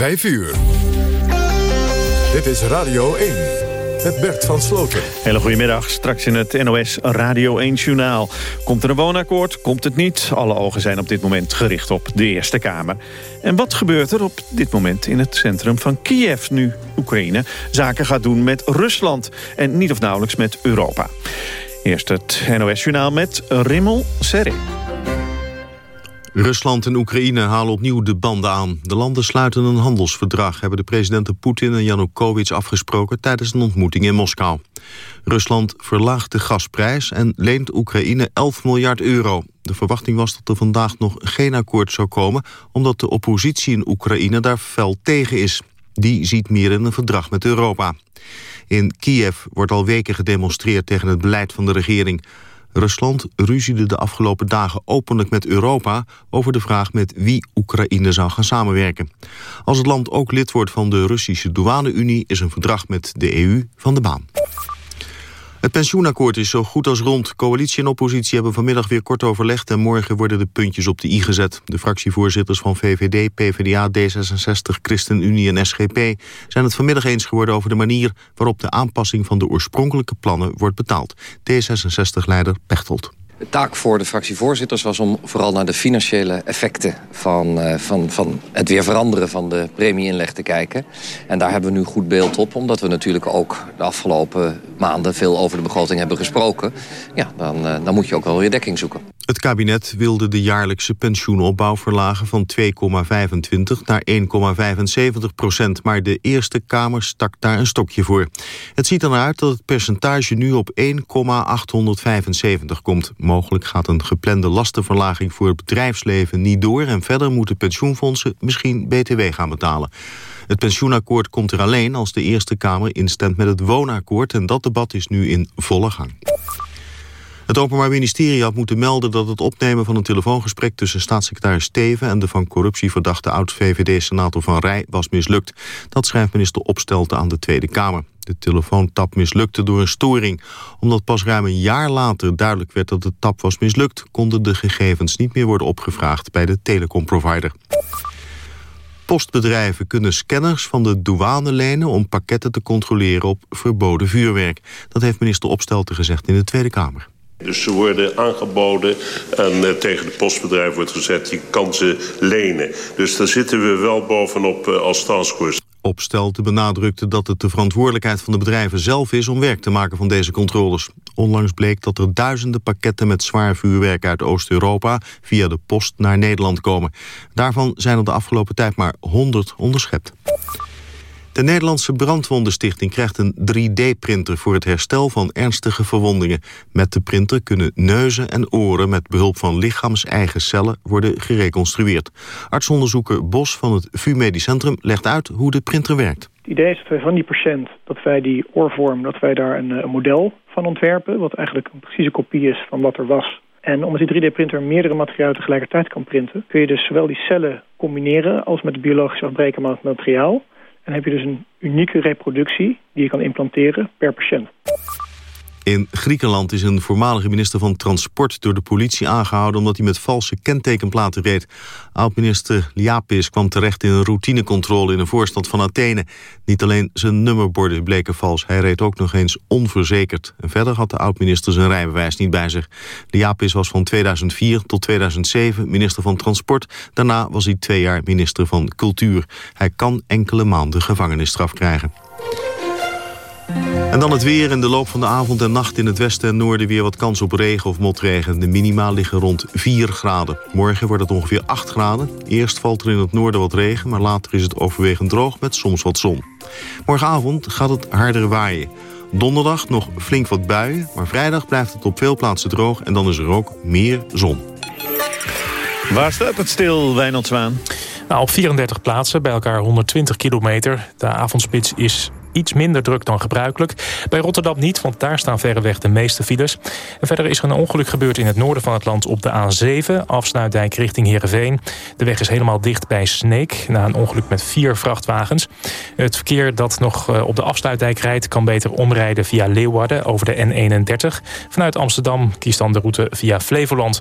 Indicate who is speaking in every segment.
Speaker 1: 5 uur. Dit is Radio 1 met Bert van Sloten.
Speaker 2: Hele goedemiddag. Straks in het NOS Radio 1-journaal. Komt er een woonakkoord? Komt het niet? Alle ogen zijn op dit moment gericht op de Eerste Kamer. En wat gebeurt er op dit moment in het centrum van Kiev... nu Oekraïne zaken gaat doen met Rusland... en niet of nauwelijks met Europa? Eerst het NOS-journaal met Rimmel Serre.
Speaker 3: Rusland en Oekraïne halen opnieuw de banden aan. De landen sluiten een handelsverdrag... hebben de presidenten Poetin en Janukovic afgesproken... tijdens een ontmoeting in Moskou. Rusland verlaagt de gasprijs en leent Oekraïne 11 miljard euro. De verwachting was dat er vandaag nog geen akkoord zou komen... omdat de oppositie in Oekraïne daar fel tegen is. Die ziet meer in een verdrag met Europa. In Kiev wordt al weken gedemonstreerd tegen het beleid van de regering... Rusland ruziede de afgelopen dagen openlijk met Europa... over de vraag met wie Oekraïne zou gaan samenwerken. Als het land ook lid wordt van de Russische douane-Unie... is een verdrag met de EU van de baan. Het pensioenakkoord is zo goed als rond. Coalitie en oppositie hebben vanmiddag weer kort overlegd... en morgen worden de puntjes op de i gezet. De fractievoorzitters van VVD, PvdA, D66, ChristenUnie en SGP... zijn het vanmiddag eens geworden over de manier... waarop de aanpassing van de oorspronkelijke plannen wordt betaald. D66-leider Pechtold.
Speaker 4: De taak voor de fractievoorzitters was om vooral naar de financiële effecten van, uh, van, van het weer veranderen van de premieinleg te kijken. En daar hebben we nu goed beeld op, omdat we natuurlijk ook de afgelopen maanden veel over de begroting hebben gesproken. Ja, dan, uh, dan moet je ook wel weer dekking zoeken.
Speaker 3: Het kabinet wilde de jaarlijkse pensioenopbouw verlagen van 2,25 naar 1,75 procent. Maar de Eerste Kamer stak daar een stokje voor. Het ziet er uit dat het percentage nu op 1,875 komt. Mogelijk gaat een geplande lastenverlaging voor het bedrijfsleven niet door... en verder moeten pensioenfondsen misschien BTW gaan betalen. Het pensioenakkoord komt er alleen als de Eerste Kamer instemt met het woonakkoord... en dat debat is nu in volle gang. Het Openbaar Ministerie had moeten melden dat het opnemen van een telefoongesprek tussen staatssecretaris Steven en de van corruptie verdachte oud-VVD-senator Van Rij was mislukt. Dat schrijft minister Opstelten aan de Tweede Kamer. De telefoontap mislukte door een storing. Omdat pas ruim een jaar later duidelijk werd dat de tap was mislukt... konden de gegevens niet meer worden opgevraagd bij de telecomprovider. Postbedrijven kunnen scanners van de douane lenen... om pakketten te controleren op verboden vuurwerk. Dat heeft minister Opstelten gezegd in de Tweede Kamer.
Speaker 5: Dus ze worden aangeboden en uh, tegen de postbedrijf wordt gezet... je kan ze lenen. Dus daar zitten we wel bovenop uh, als taskforce.
Speaker 3: Opstelte benadrukte dat het de verantwoordelijkheid van de bedrijven zelf is... om werk te maken van deze controles. Onlangs bleek dat er duizenden pakketten met zwaar vuurwerk uit Oost-Europa... via de post naar Nederland komen. Daarvan zijn er de afgelopen tijd maar 100 onderschept. De Nederlandse Brandwondenstichting krijgt een 3D-printer... voor het herstel van ernstige verwondingen. Met de printer kunnen neuzen en oren... met behulp van lichaams-eigen cellen worden gereconstrueerd. Artsonderzoeker Bos van het VU Medisch Centrum legt uit hoe de printer werkt.
Speaker 6: Het idee is dat wij van die patiënt, dat wij die oorvorm... dat wij daar een, een model van ontwerpen... wat eigenlijk een precieze kopie is van wat er was en omdat die 3D-printer meerdere materialen tegelijkertijd kan printen... kun je dus zowel die cellen combineren als met het biologisch afbreekbaar materiaal. En heb je dus een unieke reproductie die je kan implanteren per patiënt.
Speaker 3: In Griekenland is een voormalige minister van Transport door de politie aangehouden omdat hij met valse kentekenplaten reed. Oud-minister Liapis kwam terecht in een routinecontrole in een voorstad van Athene. Niet alleen zijn nummerborden bleken vals, hij reed ook nog eens onverzekerd. En verder had de oud-minister zijn rijbewijs niet bij zich. Liapis was van 2004 tot 2007 minister van Transport. Daarna was hij twee jaar minister van Cultuur. Hij kan enkele maanden gevangenisstraf krijgen. En dan het weer. In de loop van de avond en nacht in het westen en noorden weer wat kans op regen of motregen. De minima liggen rond 4 graden. Morgen wordt het ongeveer 8 graden. Eerst valt er in het noorden wat regen, maar later is het overwegend droog met soms wat zon. Morgenavond gaat het harder waaien. Donderdag nog flink wat buien, maar vrijdag blijft het op veel plaatsen droog... en dan is er ook meer zon.
Speaker 2: Waar staat het stil, Wijnald Zwaan?
Speaker 7: Nou, op 34 plaatsen, bij elkaar 120 kilometer. De avondspits is iets minder druk dan gebruikelijk. Bij Rotterdam niet, want daar staan verreweg de meeste files. Verder is er een ongeluk gebeurd in het noorden van het land op de A7... afsluitdijk richting Heerenveen. De weg is helemaal dicht bij Sneek... na een ongeluk met vier vrachtwagens. Het verkeer dat nog eh, op de afsluitdijk rijdt... kan beter omrijden via Leeuwarden over de N31. Vanuit Amsterdam kiest dan de route via Flevoland.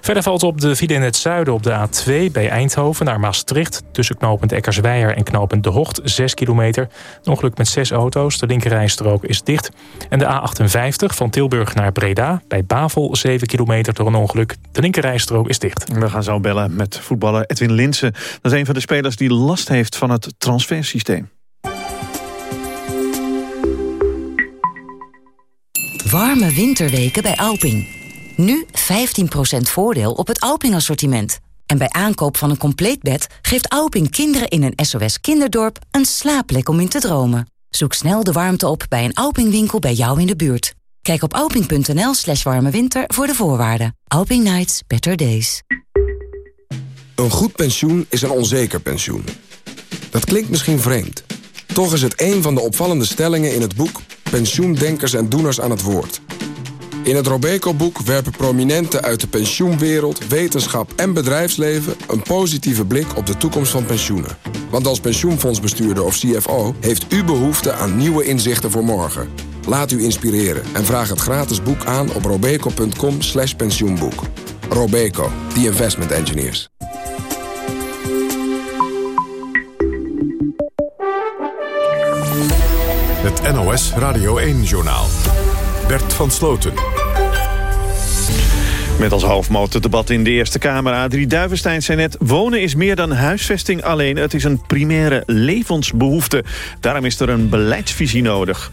Speaker 7: Verder valt op de file in het zuiden op de A2 bij Eindhoven naar Maastricht... tussen knooppunt Eckersweijer en knooppunt De Hocht, 6 kilometer. Een ongeluk met zes auto's, de linkerrijstrook is dicht. En de A58 van Tilburg naar Breda, bij Bavel, 7 kilometer door een ongeluk. De linkerrijstrook is dicht.
Speaker 2: We gaan zo bellen met voetballer Edwin Linsen. Dat is een van de spelers die last heeft van het transfersysteem.
Speaker 8: Warme winterweken bij Alping. Nu 15% voordeel op het Alping-assortiment. En bij aankoop van een compleet bed geeft Alping kinderen in een SOS kinderdorp een slaapplek om in te dromen. Zoek snel de warmte op bij een Alping-winkel bij jou in de buurt. Kijk op alping.nl slash voor de voorwaarden. Alping Nights, better days.
Speaker 9: Een goed pensioen is een onzeker pensioen. Dat klinkt misschien vreemd. Toch is het een van de opvallende stellingen in het boek... Pensioendenkers en Doeners aan het Woord. In het Robeco-boek werpen prominenten uit de pensioenwereld... wetenschap en bedrijfsleven een positieve blik op de toekomst van pensioenen. Want als pensioenfondsbestuurder of CFO... heeft u behoefte aan nieuwe inzichten voor morgen. Laat u inspireren en vraag het gratis boek aan op robeco.com slash pensioenboek. Robeco, the investment engineers.
Speaker 1: Het NOS Radio 1-journaal. Bert van Sloten.
Speaker 2: Met als hoofdmoot debat in de Eerste Kamer. Adrie Duivenstein zei net... wonen is meer dan huisvesting alleen. Het is een primaire levensbehoefte. Daarom is er een beleidsvisie nodig.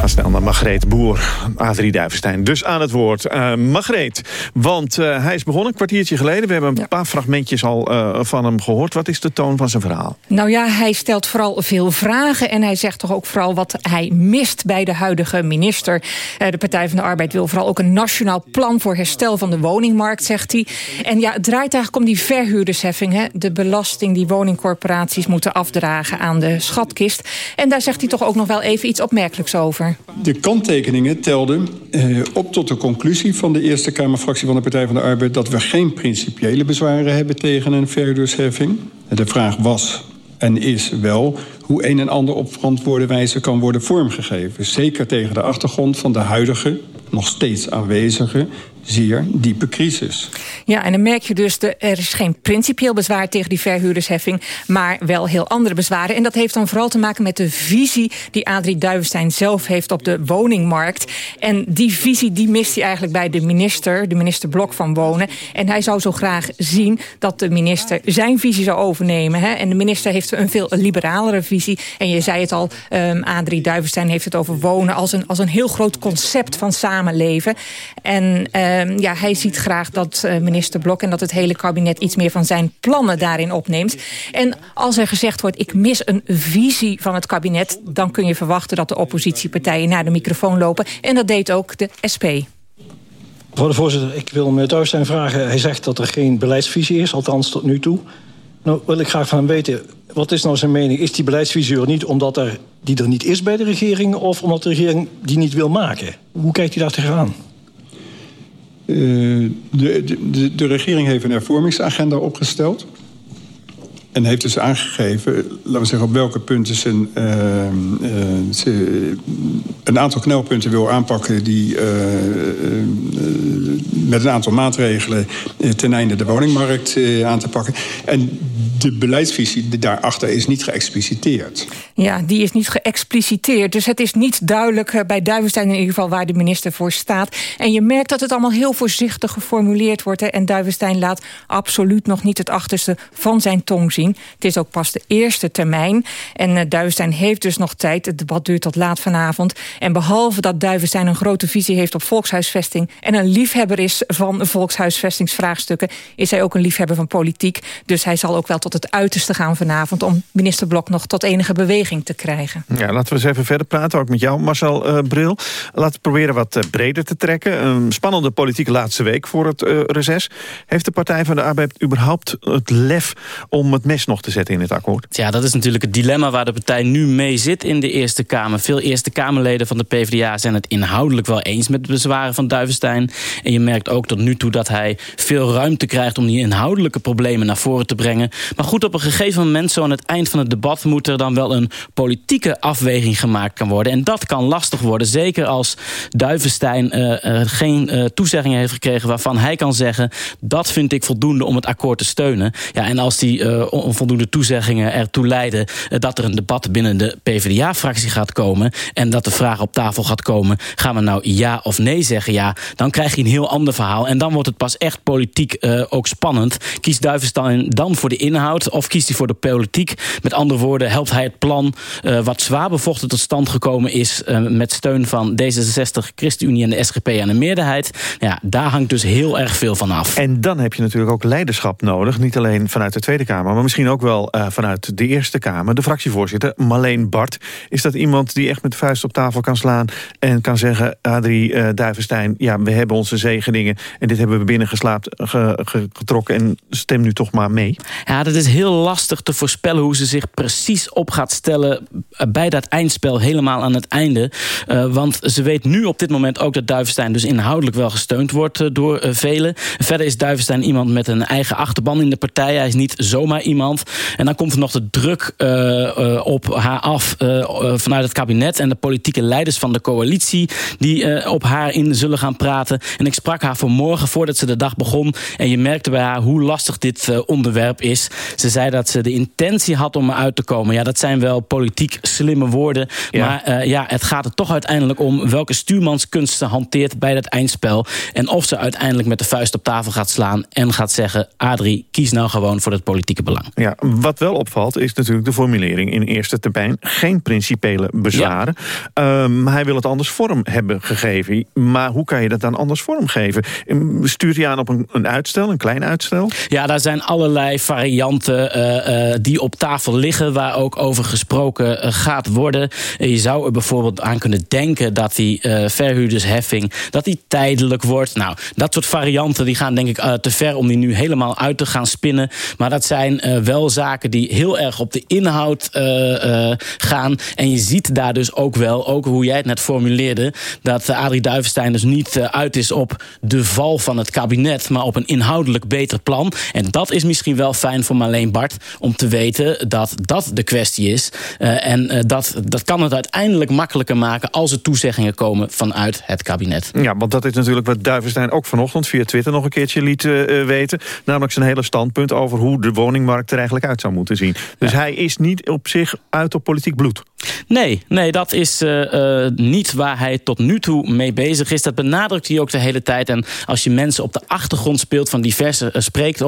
Speaker 2: Ga snel naar Margreet Boer, Adrie Duivenstein. Dus aan het woord. Uh, Margreet, want uh, hij is begonnen een kwartiertje geleden. We hebben een paar fragmentjes al uh, van hem gehoord. Wat is de toon van zijn verhaal?
Speaker 10: Nou ja, hij stelt vooral veel vragen. En hij zegt toch ook vooral wat hij mist bij de huidige minister. de Partij van de Arbeid wil vooral ook een nationaal plan... voor herstel van de woningmarkt, zegt hij. En ja, het draait eigenlijk om die verhuurdersheffing. Hè? De belasting die woningcorporaties moeten afdragen aan de schatkist. En daar zegt hij toch ook nog wel even iets opmerkelijks over.
Speaker 11: De kanttekeningen telden eh, op tot de conclusie van de Eerste Kamerfractie van de Partij van de Arbeid... dat we geen principiële bezwaren hebben tegen een verhuurdersheffing. De vraag was en is wel hoe een en ander op verantwoorde wijze kan worden vormgegeven. Zeker tegen de achtergrond van de huidige, nog steeds aanwezige zeer diepe crisis.
Speaker 10: Ja, en dan merk je dus, er is geen principieel bezwaar tegen die verhuurdersheffing, maar wel heel andere bezwaren. En dat heeft dan vooral te maken met de visie die Adrie Duivenstein zelf heeft op de woningmarkt. En die visie die mist hij eigenlijk bij de minister, de minister Blok van Wonen. En hij zou zo graag zien dat de minister zijn visie zou overnemen. Hè? En de minister heeft een veel liberalere visie. En je zei het al, um, Adrie Duivenstein heeft het over wonen als een, als een heel groot concept van samenleven. En uh, Ehm, ja, hij ziet graag dat uh, minister Blok en dat het hele kabinet iets meer van zijn plannen daarin opneemt. En als er gezegd wordt, ik mis een visie van het kabinet... dan kun je verwachten dat de oppositiepartijen naar de microfoon lopen. En dat deed ook de SP.
Speaker 12: Mevrouw de voorzitter, ik wil meneer Duistein vragen. Hij zegt dat er geen beleidsvisie is, althans tot nu toe. Nou wil ik graag van hem weten, wat is nou zijn mening? Is die beleidsvisie er niet omdat er, die er niet is bij de regering... of omdat de regering die niet wil maken? Hoe kijkt u daar tegenaan?
Speaker 11: Uh, de, de, de, regering heeft een hervormingsagenda opgesteld. En heeft dus aangegeven, laten we zeggen, op welke punten ze een, ze een aantal knelpunten wil aanpakken die met een aantal maatregelen ten einde de woningmarkt aan te pakken. En de beleidsvisie daarachter is niet geëxpliciteerd.
Speaker 10: Ja, die is niet geëxpliciteerd. Dus het is niet duidelijk eh, bij Duivenstein in ieder geval waar de minister voor staat. En je merkt dat het allemaal heel voorzichtig geformuleerd wordt. En Duivenstein laat absoluut nog niet het achterste van zijn tong zien. Het is ook pas de eerste termijn. En uh, Duivenstein heeft dus nog tijd. Het debat duurt tot laat vanavond. En behalve dat Duivenstein een grote visie heeft op volkshuisvesting... en een liefhebber is van volkshuisvestingsvraagstukken... is hij ook een liefhebber van politiek. Dus hij zal ook wel tot het uiterste gaan vanavond... om minister Blok nog tot enige beweging te krijgen.
Speaker 2: Ja, laten we eens even verder praten, ook met jou, Marcel uh, Bril. Laten we proberen wat uh, breder te trekken. Spannende politieke laatste week voor het uh, reces. Heeft de Partij van de Arbeid überhaupt het lef om het nog te zetten in het akkoord?
Speaker 13: Ja, dat is natuurlijk het dilemma waar de partij nu mee zit in de Eerste Kamer. Veel Eerste Kamerleden van de PvdA zijn het inhoudelijk wel eens met de bezwaren van Duivenstein. En je merkt ook tot nu toe dat hij veel ruimte krijgt om die inhoudelijke problemen naar voren te brengen. Maar goed, op een gegeven moment, zo aan het eind van het debat, moet er dan wel een politieke afweging gemaakt kan worden. En dat kan lastig worden, zeker als Duivenstein uh, uh, geen uh, toezeggingen heeft gekregen waarvan hij kan zeggen, dat vind ik voldoende om het akkoord te steunen. Ja, en als die onvoldoende toezeggingen ertoe leiden dat er een debat binnen de PvdA-fractie gaat komen en dat de vraag op tafel gaat komen, gaan we nou ja of nee zeggen? Ja, dan krijg je een heel ander verhaal. En dan wordt het pas echt politiek ook spannend. Kiest Duivenstein dan voor de inhoud of kiest hij voor de politiek? Met andere woorden, helpt hij het plan wat zwaar bevochten tot stand gekomen is met steun van D66, ChristenUnie en de SGP aan de meerderheid. Ja, daar hangt dus heel erg veel van af.
Speaker 2: En dan heb je natuurlijk ook leiderschap nodig. Niet alleen vanuit de Tweede Kamer, maar misschien ook wel uh, vanuit de Eerste Kamer. De fractievoorzitter, Marleen Bart. Is dat iemand die echt met vuist op tafel kan slaan... en kan zeggen, Adrie uh, Duivenstein... ja, we hebben onze zegeningen en dit hebben we binnengeslaapt ge, ge, getrokken... en stem nu toch maar mee?
Speaker 13: Ja, dat is heel lastig te voorspellen hoe ze zich precies op gaat stellen... bij dat eindspel helemaal aan het einde. Want ze weet nu op dit moment ook dat Duivenstein dus inhoudelijk wel gesteund wordt door velen. Verder is Duivenstein iemand met een eigen achterban in de partij. Hij is niet zomaar iemand. En dan komt er nog de druk op haar af vanuit het kabinet en de politieke leiders van de coalitie die op haar in zullen gaan praten. En ik sprak haar vanmorgen voordat ze de dag begon. En je merkte bij haar hoe lastig dit onderwerp is. Ze zei dat ze de intentie had om eruit te komen. Ja, dat zijn wel politiek slimme woorden. Ja. Maar ja, het gaat er toch uiteindelijk om welke stuurmanskunst ze hanteert bij dat eindspel. En of ze uiteindelijk met de vuist op tafel gaat slaan en gaat zeggen... Adrie, kies nou gewoon voor het politieke belang.
Speaker 2: Ja, wat wel opvalt is natuurlijk de formulering in eerste termijn. Geen principiële bezwaren. Ja. Um, hij wil het anders vorm hebben gegeven. Maar hoe kan je dat dan anders vormgeven? Stuurt hij aan op een, een uitstel, een klein uitstel?
Speaker 13: Ja, daar zijn allerlei varianten uh, uh, die op tafel liggen... waar ook over gesproken uh, gaat worden. je zou er bijvoorbeeld aan kunnen denken dat die verhuurdersheffing dat die tijdelijk wordt. Nou, dat soort varianten die gaan denk ik te ver om die nu helemaal uit te gaan spinnen. Maar dat zijn wel zaken die heel erg op de inhoud gaan. En je ziet daar dus ook wel, ook hoe jij het net formuleerde, dat Adrie Duivenstein dus niet uit is op de val van het kabinet, maar op een inhoudelijk beter plan. En dat is misschien wel fijn voor Marleen Bart om te weten dat dat de kwestie is. en dat, dat kan het uiteindelijk makkelijker maken als er toezeggingen komen vanuit het kabinet.
Speaker 2: Ja, want dat is natuurlijk wat Duivenstein ook vanochtend via Twitter nog een keertje liet weten. Namelijk zijn hele standpunt over hoe de woningmarkt er eigenlijk uit zou moeten zien. Dus ja. hij is niet op zich uit op politiek bloed.
Speaker 13: Nee, nee dat is uh, uh, niet waar hij tot nu toe mee bezig is. Dat benadrukt hij ook de hele tijd. En als je mensen op de achtergrond speelt van diverse, spreekt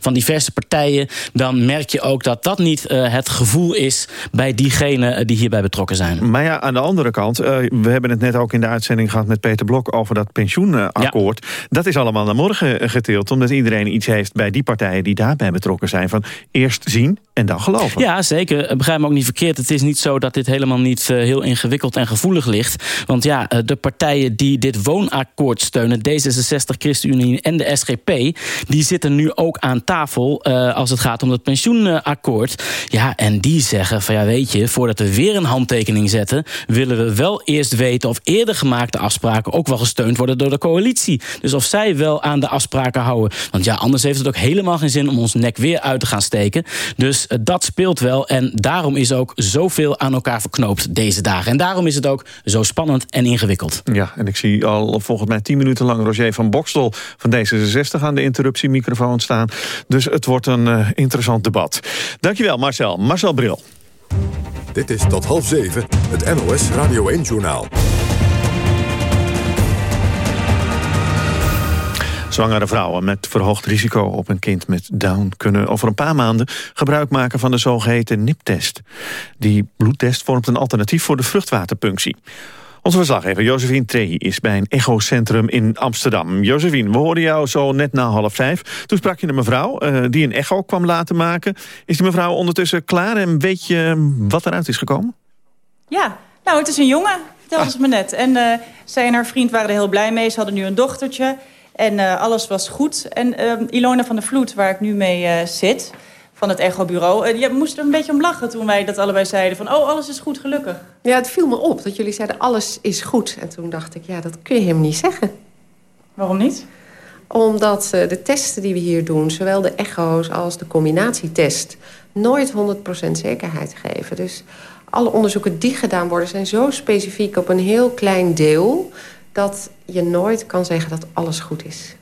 Speaker 13: van diverse partijen... dan merk je ook dat dat niet het gevoel is bij diegenen die hierbij betrokken zijn.
Speaker 2: Maar ja, aan de andere kant, we hebben het net ook in de uitzending gehad met Peter Blok over dat pensioenakkoord. Ja. Dat is allemaal naar morgen geteeld, omdat iedereen iets heeft bij die partijen die daarbij betrokken zijn. Van eerst zien en dan geloven.
Speaker 13: Ja, zeker. Begrijp me ook niet verkeerd. Het is niet zo dat dit helemaal niet uh, heel ingewikkeld en gevoelig ligt. Want ja, de partijen die dit woonakkoord steunen, D66, ChristenUnie en de SGP, die zitten nu ook aan tafel als het gaat om het pensioenakkoord. Ja, en die zeggen van ja, weet je, voordat we weer een handtekening zetten, willen we wel eerst weten of eerder gemaakte afspraken ook wel gesteund worden door de coalitie. Dus of zij wel aan de afspraken houden. Want ja, anders heeft het ook helemaal geen zin om ons nek weer uit te gaan steken. Dus dat speelt wel en daarom is ook zoveel aan elkaar verknoopt deze dagen. En daarom is het ook zo spannend en ingewikkeld.
Speaker 2: Ja, en ik zie al volgens mij tien minuten lang Roger van Bokstel van D66 aan de interruptiemicrofoon staan. Dus het wordt een uh, interessant debat. Dankjewel Marcel. Marcel Bril.
Speaker 1: Dit is tot half zeven, het NOS Radio 1-journaal.
Speaker 2: Zwangere vrouwen met verhoogd risico op een kind met Down... kunnen over een paar maanden gebruik maken van de zogeheten NIP-test. Die bloedtest vormt een alternatief voor de vruchtwaterpunctie. Onze verslaggever Josephine Trehi is bij een echocentrum in Amsterdam. Josephine, we hoorden jou zo net na half vijf. Toen sprak je een mevrouw uh, die een echo kwam laten maken. Is die mevrouw ondertussen klaar en weet je wat eruit is gekomen?
Speaker 14: Ja, nou het is een jongen, vertelde ah. ze me net. En uh, zij en haar vriend waren er heel blij mee. Ze hadden nu een dochtertje en uh, alles was goed. En Ilona van der Vloed, waar ik nu mee zit van het echobureau. Uh, je moest er een beetje om lachen toen wij dat allebei zeiden. Van, oh, alles is goed, gelukkig.
Speaker 15: Ja, het viel me op dat jullie zeiden alles is goed. En toen dacht ik, ja, dat kun je hem niet zeggen.
Speaker 14: Waarom niet?
Speaker 15: Omdat de testen die we hier doen, zowel de echo's als de combinatietest... nooit 100% zekerheid geven. Dus alle onderzoeken die gedaan worden zijn zo specifiek op een heel klein deel... dat je nooit kan zeggen dat alles goed is.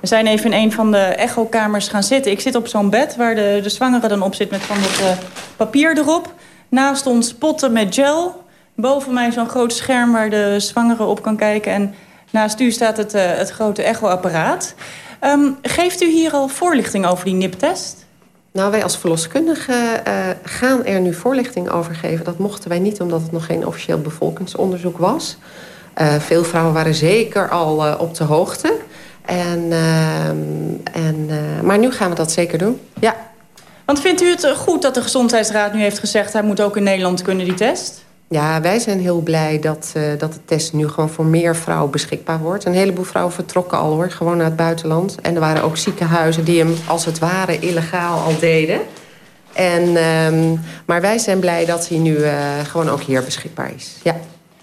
Speaker 14: We zijn even in een van de echokamers gaan zitten. Ik zit op zo'n bed waar de, de zwangere dan op zit met van dat uh, papier erop. Naast ons potten met gel. Boven mij zo'n groot scherm waar de zwangere op kan kijken. En naast u staat het, uh, het grote echoapparaat. Um, geeft u hier al voorlichting over die NIP-test?
Speaker 15: Nou, wij als verloskundigen uh, gaan er nu voorlichting over geven. Dat mochten wij niet omdat het nog geen officieel bevolkingsonderzoek was. Uh, veel vrouwen waren zeker al uh, op de hoogte. En, uh, en, uh, maar nu gaan we dat zeker doen, ja.
Speaker 14: Want vindt u het goed dat de Gezondheidsraad nu heeft gezegd... hij moet ook in Nederland kunnen, die test?
Speaker 15: Ja, wij zijn heel blij dat, uh, dat de test nu gewoon voor meer vrouwen beschikbaar wordt. Een heleboel vrouwen vertrokken al hoor, gewoon naar het buitenland. En er waren ook ziekenhuizen die hem als het ware illegaal al deden. En, um, maar wij zijn blij dat hij nu uh, gewoon ook hier beschikbaar is, ja.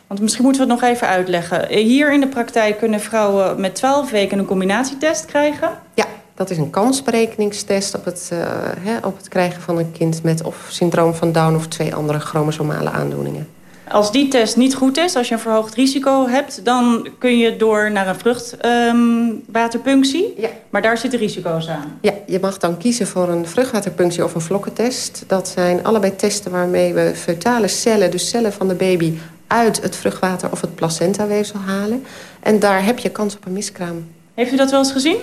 Speaker 14: Want misschien moeten we het nog even uitleggen. Hier in de praktijk kunnen vrouwen met 12 weken een combinatietest krijgen.
Speaker 15: Ja, dat is een kansberekeningstest op het, uh, hè, op het krijgen van een kind met of syndroom van Down of twee andere chromosomale aandoeningen.
Speaker 14: Als die test niet goed is, als je een verhoogd risico hebt... dan kun je door naar een vruchtwaterpunctie. Um, ja. Maar daar zitten risico's aan.
Speaker 15: Ja, je mag dan kiezen voor een vruchtwaterpunctie of een vlokkentest. Dat zijn allebei testen waarmee we fetale cellen, dus cellen van de baby uit het vruchtwater of het placentaweefsel halen. En daar heb je kans op een miskraam.
Speaker 14: Heeft u dat wel eens gezien?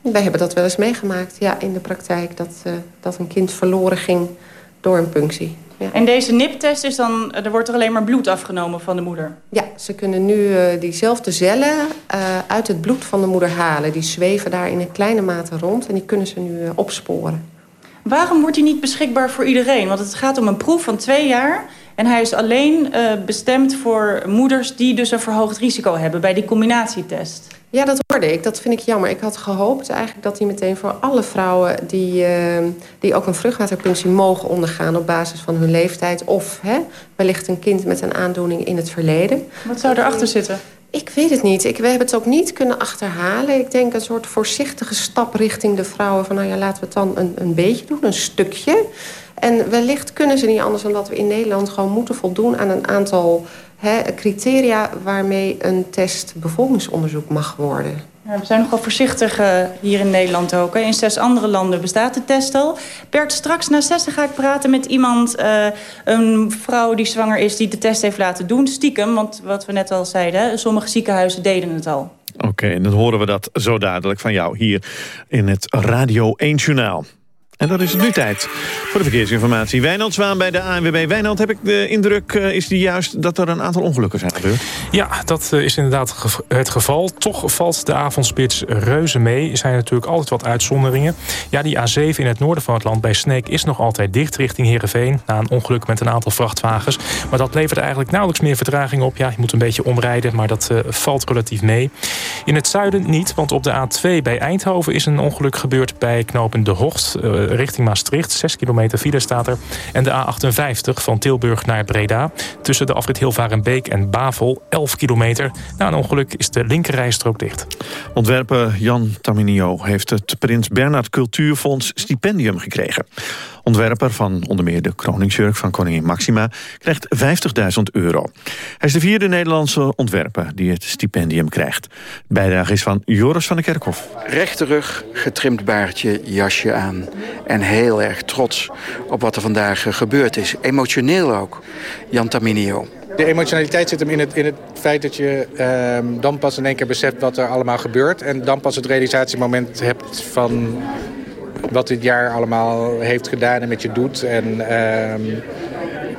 Speaker 15: Wij hebben dat wel eens meegemaakt, ja, in de praktijk. Dat, uh, dat een kind verloren ging door een punctie. Ja.
Speaker 14: En deze NIP-test is dan, er wordt er alleen maar bloed afgenomen van de moeder?
Speaker 15: Ja, ze kunnen nu uh, diezelfde cellen uh, uit het bloed van de moeder halen. Die zweven daar in een kleine mate rond en die kunnen ze nu opsporen.
Speaker 14: Waarom wordt die niet beschikbaar voor iedereen? Want het gaat om een proef van twee jaar... En hij is alleen uh, bestemd voor moeders die dus een verhoogd risico hebben bij die combinatietest.
Speaker 15: Ja, dat hoorde ik. Dat vind ik jammer. Ik had gehoopt eigenlijk dat hij meteen voor alle vrouwen... die, uh, die ook een vruchtwaterpunctie mogen ondergaan op basis van hun leeftijd... of hè, wellicht een kind met een aandoening in het verleden.
Speaker 14: Wat zou erachter zitten?
Speaker 15: Ik weet het niet. Ik, we hebben het ook niet kunnen achterhalen. Ik denk een soort voorzichtige stap richting de vrouwen... van nou ja, laten we het dan een, een beetje doen, een stukje... En wellicht kunnen ze niet anders dan dat we in Nederland gewoon moeten voldoen aan een aantal hè, criteria waarmee een test bevolkingsonderzoek mag worden.
Speaker 14: Ja, we zijn nogal voorzichtig uh, hier in Nederland ook. Hè. In zes andere landen bestaat de test al. Bert, straks na zessen ga ik praten met iemand, uh, een vrouw die zwanger is... die de test heeft laten doen, stiekem. Want wat we net al zeiden, sommige ziekenhuizen deden het al.
Speaker 2: Oké, okay, en dan horen we dat zo dadelijk van jou hier in het Radio 1 Journaal. En dan is het nu tijd voor de verkeersinformatie. Wijnand Zwaan bij de ANWB. Wijnand, heb ik de indruk, uh, is die juist dat er een aantal ongelukken zijn gebeurd?
Speaker 7: Ja, dat uh, is inderdaad het geval. Toch valt de avondspits reuze mee. Er zijn natuurlijk altijd wat uitzonderingen. Ja, die A7 in het noorden van het land bij Sneek is nog altijd dicht richting Heerenveen. Na een ongeluk met een aantal vrachtwagens. Maar dat levert eigenlijk nauwelijks meer vertraging op. Ja, je moet een beetje omrijden, maar dat uh, valt relatief mee. In het zuiden niet, want op de A2 bij Eindhoven is een ongeluk gebeurd bij knopen De Horst richting Maastricht. 6 kilometer file staat er. En de A58 van Tilburg naar Breda. Tussen de afrit Hilvarenbeek en Bavel 11 kilometer. Na een ongeluk is de linkerrijstrook dicht.
Speaker 2: Ontwerper Jan Taminio heeft het Prins Bernhard Cultuurfonds stipendium gekregen. Ontwerper van onder meer de Kroningsjurk van koningin Maxima... krijgt 50.000 euro. Hij is de vierde Nederlandse ontwerper die het stipendium krijgt. De bijdrage is van Joris van der Kerkhof.
Speaker 16: Rechte rug, getrimd baardje, jasje aan. En heel erg trots op wat er vandaag gebeurd is. Emotioneel ook. Jan Taminio.
Speaker 17: De emotionaliteit zit hem in het, in het feit dat je uh, dan pas in één keer beseft wat er allemaal gebeurt. En dan pas het realisatiemoment hebt van wat dit jaar allemaal heeft gedaan en met je doet. En uh,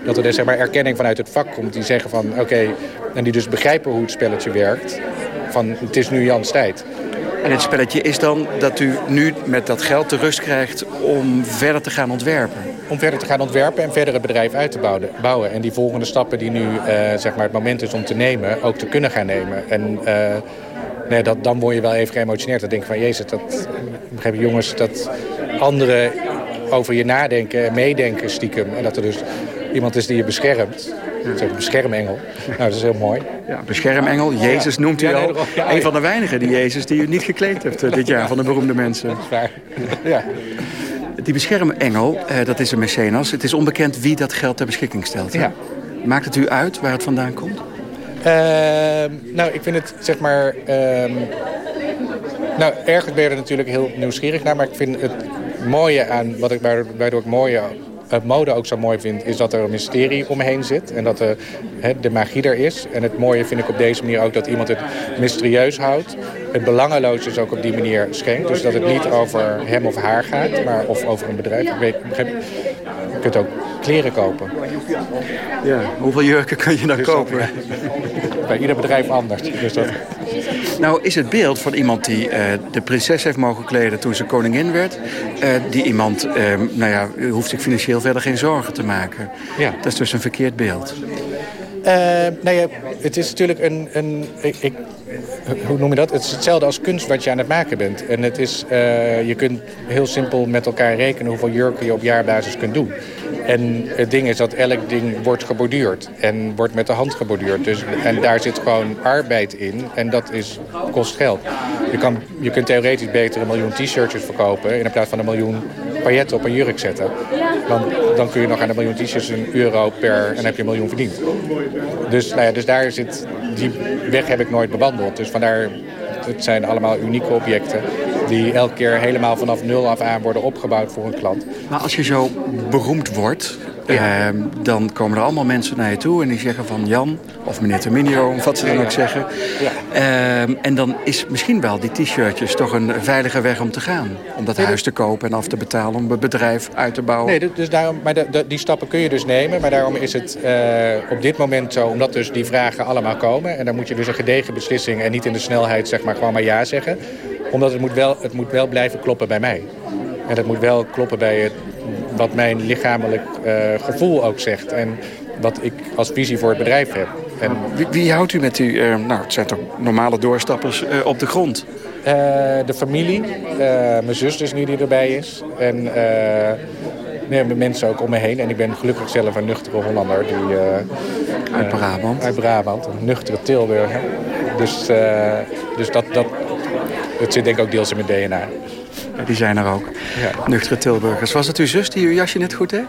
Speaker 17: Dat er dus zeg maar, erkenning vanuit het vak komt die zeggen van oké, en die dus begrijpen hoe het spelletje werkt. Van het is nu Jans tijd.
Speaker 16: En het spelletje is dan dat u nu met dat geld de rust krijgt om verder te gaan ontwerpen.
Speaker 17: Om verder te gaan ontwerpen en verder het bedrijf uit te bouwen. En die volgende stappen die nu uh, zeg maar het moment is om te nemen, ook te kunnen gaan nemen. En uh, nee, dat, dan word je wel even geëmotioneerd. Dan denk je van, jezus, dat, begrijp je jongens, dat anderen over je nadenken en meedenken stiekem. En dat er dus iemand is die je beschermt. Ja. Een beschermengel. Nou, dat is heel mooi.
Speaker 16: Ja, beschermengel. Jezus noemt u al. een van de weinigen, die Jezus, die u niet gekleed hebt uh, dit jaar van de beroemde mensen.
Speaker 17: Dat is waar. Ja.
Speaker 16: Die beschermengel, uh, dat is een mecenas. Het is onbekend wie dat geld ter beschikking stelt.
Speaker 17: Ja.
Speaker 16: Maakt het u uit waar het vandaan komt?
Speaker 17: Uh, nou, ik vind het, zeg maar... nou, ergens ben je er natuurlijk heel nieuwsgierig naar. Maar ik vind het mooie aan, wat ik, waardoor ik mooie het mode ook zo mooi vind, is dat er een mysterie omheen zit. En dat de, de magie er is. En het mooie vind ik op deze manier ook dat iemand het mysterieus houdt. Het belangeloos is ook op die manier schenkt. Dus dat het niet over hem of haar gaat, maar of over een bedrijf. Ik weet, je kunt ook kleren kopen.
Speaker 16: Ja, hoeveel jurken kun je dan dus kopen? Dat,
Speaker 17: bij ieder bedrijf anders. Dus dat...
Speaker 16: Nou is het beeld van iemand die uh, de prinses heeft mogen kleden toen ze koningin werd. Uh, die iemand, uh, nou ja, hoeft zich financieel verder geen zorgen te maken.
Speaker 17: Ja.
Speaker 16: Dat is dus een verkeerd beeld.
Speaker 17: Nou ja, het is natuurlijk een... een ik, ik, hoe noem je dat? Het is hetzelfde als kunst wat je aan het maken bent. En het is, je kunt heel simpel met elkaar rekenen hoeveel jurken je op jaarbasis kunt doen. En het ding is dat elk ding wordt geborduurd en wordt met de hand geborduurd. Dus, en daar zit gewoon arbeid in en dat is, kost geld. Je, kan, je kunt theoretisch beter een miljoen t-shirtjes verkopen... in plaats van een miljoen pailletten op een jurk zetten. Dan, dan kun je nog aan een miljoen t-shirts een euro per en heb je een miljoen verdiend. Dus, nou ja, dus daar zit, die weg heb ik nooit bewandeld. Dus vandaar, het zijn allemaal unieke objecten die elke keer helemaal vanaf nul af aan worden opgebouwd voor een klant.
Speaker 16: Maar als je zo beroemd wordt, ja. uh, dan komen er allemaal mensen naar je toe en die zeggen van Jan of meneer Terminio, of wat ze dan ook zeggen.
Speaker 17: Ja.
Speaker 16: Uh, en dan is misschien wel die t-shirtjes toch een veilige weg om te gaan. Om dat huis te kopen en af te betalen, om het bedrijf uit te bouwen.
Speaker 17: Nee, dus daarom, maar de, de, die stappen kun je dus nemen. Maar daarom is het uh, op dit moment zo, omdat dus die vragen allemaal komen. En dan moet je dus een gedegen beslissing en niet in de snelheid zeg maar gewoon maar ja zeggen omdat het moet, wel, het moet wel blijven kloppen bij mij. En het moet wel kloppen bij het, wat mijn lichamelijk uh, gevoel ook zegt. En wat ik als visie voor het bedrijf heb. En
Speaker 16: wie, wie houdt u met u, uh, nou het zijn toch normale doorstappers, uh, op de grond?
Speaker 17: de familie, mijn zus dus nu die erbij is. En nee, mensen ook om me heen. En ik ben gelukkig zelf een nuchtere Hollander. Die,
Speaker 16: uit Brabant?
Speaker 17: Uit Brabant, een nuchtere Tilburger. Dus, dus dat, dat, het zit denk ik ook deels in mijn DNA.
Speaker 16: Die zijn er ook.
Speaker 17: Ja.
Speaker 16: Nuchtere Tilburgers. Was het uw zus die uw jasje net goed deed?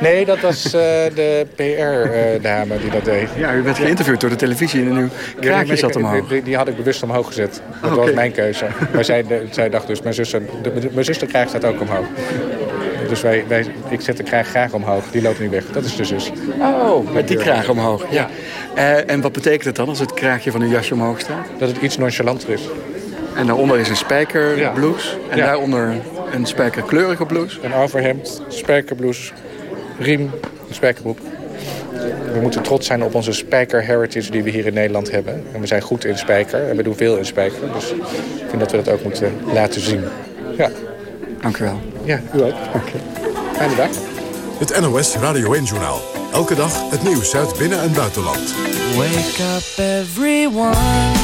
Speaker 17: Nee, dat was uh, de PR-dame uh, die dat deed.
Speaker 16: Ja, u werd geïnterviewd door de televisie en uw kraakje ja, zat omhoog.
Speaker 17: Die, die, had ik bewust omhoog gezet. Dat okay. was mijn keuze. maar zij, de, zij dacht dus, mijn zuster, de, mijn zuster kraag staat ook omhoog. Dus wij, wij, ik zet de kraag graag omhoog. Die loopt niet weg. Dat is de zus.
Speaker 16: Oh, met die kraag omhoog. Ja. Uh, en wat betekent het dan als het kraagje van uw jasje omhoog staat?
Speaker 17: Dat het iets nonchalanter is.
Speaker 16: En daaronder is een spijkerblouse. En ja. daaronder een spijkerkleurige blouse.
Speaker 17: Een overhemd, spijkerblouse, riem, een spijkerbroek. We moeten trots zijn op onze spijker heritage die we hier in Nederland hebben. En we zijn goed in spijker en we doen veel in spijker. Dus ik vind dat we dat ook moeten laten zien. Ja.
Speaker 16: Dank u wel.
Speaker 17: Ja, u ook.
Speaker 16: Okay.
Speaker 17: Fijne dag.
Speaker 1: Het NOS Radio 1-journaal. Elke dag het nieuws uit binnen- en buitenland.
Speaker 18: Wake up everyone.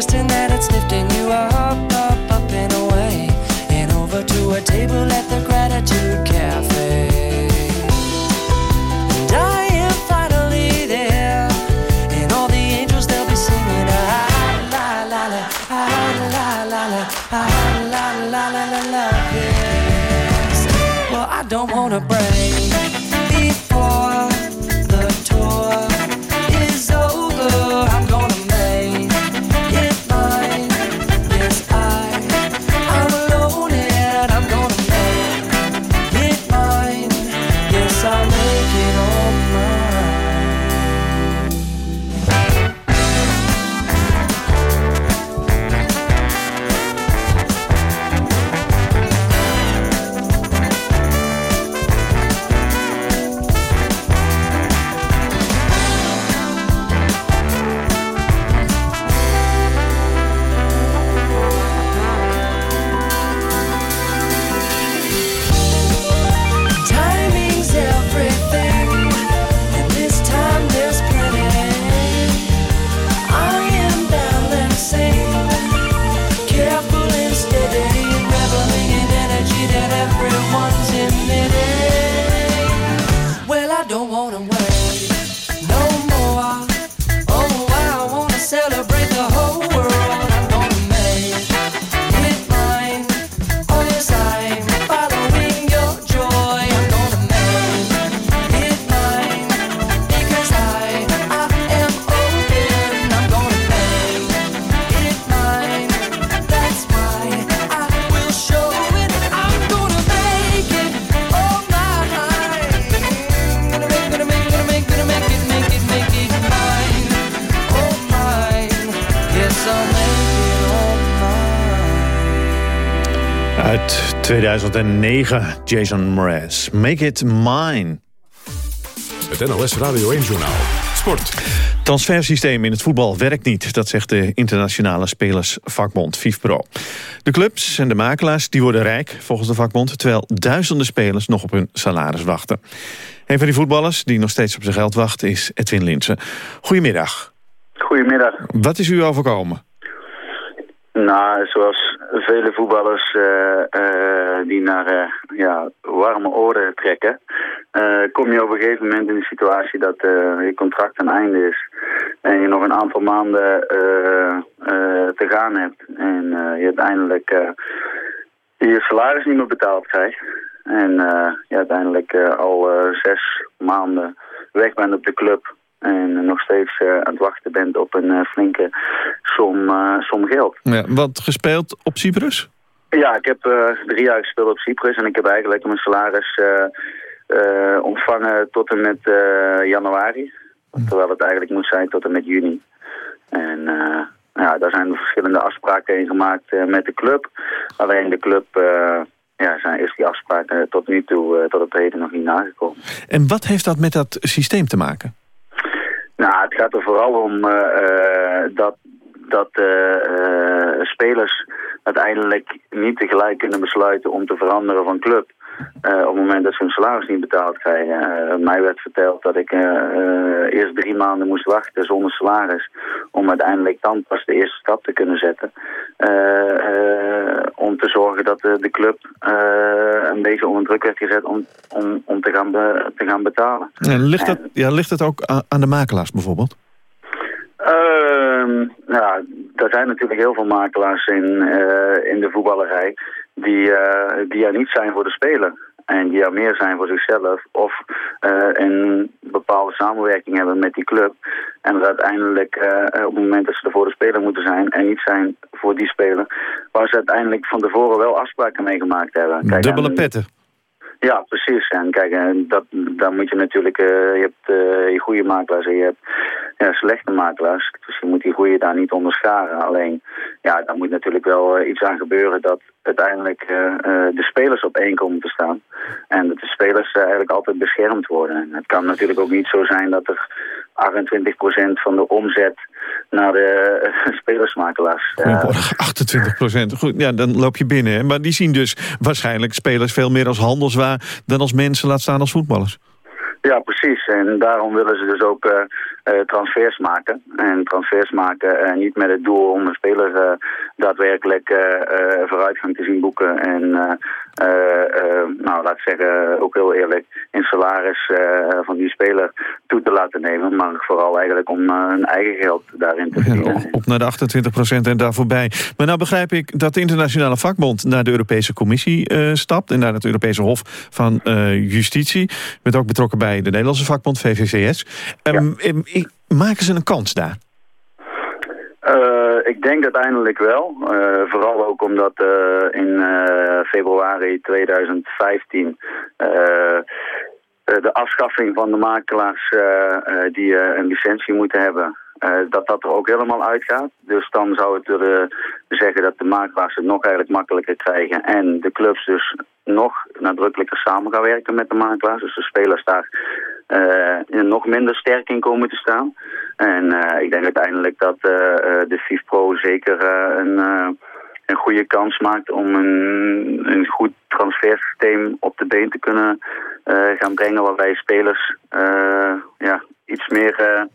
Speaker 18: requesting that it's lifting you up,
Speaker 2: 2009, Jason Mraz. Make it mine.
Speaker 1: Het NOS Radio 1-journaal. Sport.
Speaker 2: Transfersysteem in het voetbal werkt niet, dat zegt de internationale spelersvakbond FIFPro. De clubs en de makelaars die worden rijk, volgens de vakbond... terwijl duizenden spelers nog op hun salaris wachten. Een van die voetballers die nog steeds op zijn geld wacht is Edwin Linsen. Goedemiddag.
Speaker 19: Goedemiddag.
Speaker 2: Wat is u overkomen?
Speaker 19: Nou, zoals vele voetballers eh, eh, die naar eh, ja, warme oren trekken, kom je op een gegeven moment in de situatie dat je contract ten einde is. En je nog een aantal maanden te gaan hebt. En je uiteindelijk je salaris niet meer betaald krijgt. En je uiteindelijk al zes maanden weg bent op de club. En nog steeds eh, aan het wachten bent op een eh, flinke som, eh, som geld.
Speaker 2: Ja, wat gespeeld op Cyprus?
Speaker 19: Ja, ik heb drie jaar gespeeld op Cyprus en ik heb eigenlijk mijn salaris ontvangen tot en met januari. Terwijl het eigenlijk moet zijn tot en met juni. En ja, daar zijn verschillende afspraken in gemaakt met de club. Alleen de club ja, zijn, is die afspraken tot nu toe, tot op heden nog niet nagekomen.
Speaker 2: En wat heeft dat met dat systeem te maken?
Speaker 19: Nou, het gaat er vooral om eh, eh, dat, dat eh, spelers uiteindelijk niet tegelijk kunnen besluiten om te veranderen van club. Eh, op het moment dat ze hun salaris niet betaald krijgen. Eh, mij werd verteld dat ik eh, eerst drie maanden moest wachten zonder salaris. Om uiteindelijk dan pas de eerste stap te kunnen zetten. Om te zorgen dat de, de club een beetje onder druk werd gezet om, om, om te, gaan be- te gaan betalen.
Speaker 2: En ligt, dat, ja, ligt het ook aan de makelaars bijvoorbeeld?
Speaker 19: Ehm ja, er zijn natuurlijk heel veel makelaars in, in de voetballerij die, eh, die er niet zijn voor de speler. En die er meer zijn voor zichzelf. Of eh, een bepaalde samenwerking hebben met die club. En er uiteindelijk eh, op het moment dat ze er voor de speler moeten zijn en niet zijn voor die speler. Waar ze uiteindelijk van tevoren wel afspraken mee gemaakt hebben. Kijk,
Speaker 2: Dubbele
Speaker 19: en-
Speaker 2: petten.
Speaker 19: Ja, precies. En kijk, dat, daar moet je natuurlijk, eh, je hebt eh, je goede makelaars en je hebt ja, slechte makelaars. Dus je moet die goede daar niet onderscharen. Alleen, ja, daar moet natuurlijk wel eh, iets aan gebeuren dat uiteindelijk de spelers op één komen te staan. En dat de spelers eigenlijk altijd beschermd worden. En het kan natuurlijk ook niet zo zijn dat er 28% van de omzet naar de eh, spelersmakelaars. eh,
Speaker 2: Goedemorgen, 28 procent. Goed, ja, dan loop je binnen. Hè? Maar die zien dus waarschijnlijk spelers veel meer als handelswaar... dan als mensen, laat staan als voetballers.
Speaker 19: Ja, precies. En daarom willen ze dus ook uh, transfers maken. En transfers maken uh, niet met het doel om een speler daadwerkelijk vooruitgang te zien boeken. En nou, laat ik zeggen, ook heel eerlijk, in salaris van die speler toe te laten nemen. Maar vooral eigenlijk om hun eigen geld daarin te verdienen.
Speaker 2: op naar de 28 procent en daar voorbij. Maar nou begrijp ik dat de internationale vakbond naar de Europese Commissie stapt. En naar het Europese Hof van Justitie. Je bent ook betrokken bij de Nederlandse vakbond, VVCS. Um, maken ze een kans daar?
Speaker 19: Uh, ik denk uiteindelijk wel. Uh, vooral ook omdat uh, in februari 2015 de afschaffing van de makelaars die een licentie moeten hebben, dat dat er ook helemaal uitgaat. Dus dan zou het er, zeggen dat de makelaars het nog eigenlijk makkelijker krijgen en de clubs dus nog nadrukkelijker samen gaan werken met de makelaars. Dus de spelers daar uh, nog minder sterk in komen te staan. En uh, ik denk uiteindelijk dat uh, de FIFPro zeker een, een goede kans maakt om een, een goed transfersysteem op de been te kunnen gaan brengen waarbij spelers ja, iets meer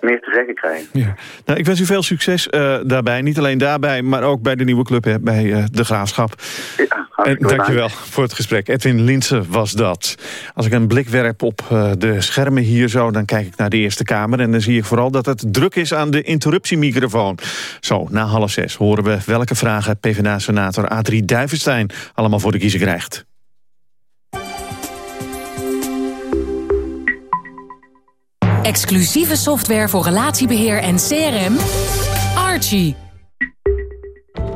Speaker 19: meer te zeggen krijgen. Ja.
Speaker 2: Nou, ik wens u veel succes uh, daarbij. Niet alleen daarbij, maar ook bij de nieuwe club, hè, bij uh, De Graafschap. Ja, en dankjewel voor het gesprek. Edwin Linsen was dat. Als ik een blik werp op uh, de schermen hier zo... dan kijk ik naar de Eerste Kamer en dan zie ik vooral dat het druk is aan de interruptiemicrofoon. Zo, na half zes horen we welke vragen PvdA-senator Adrie Duivenstein... allemaal voor de kiezer krijgt.
Speaker 20: Exclusieve software voor relatiebeheer en CRM. Archie.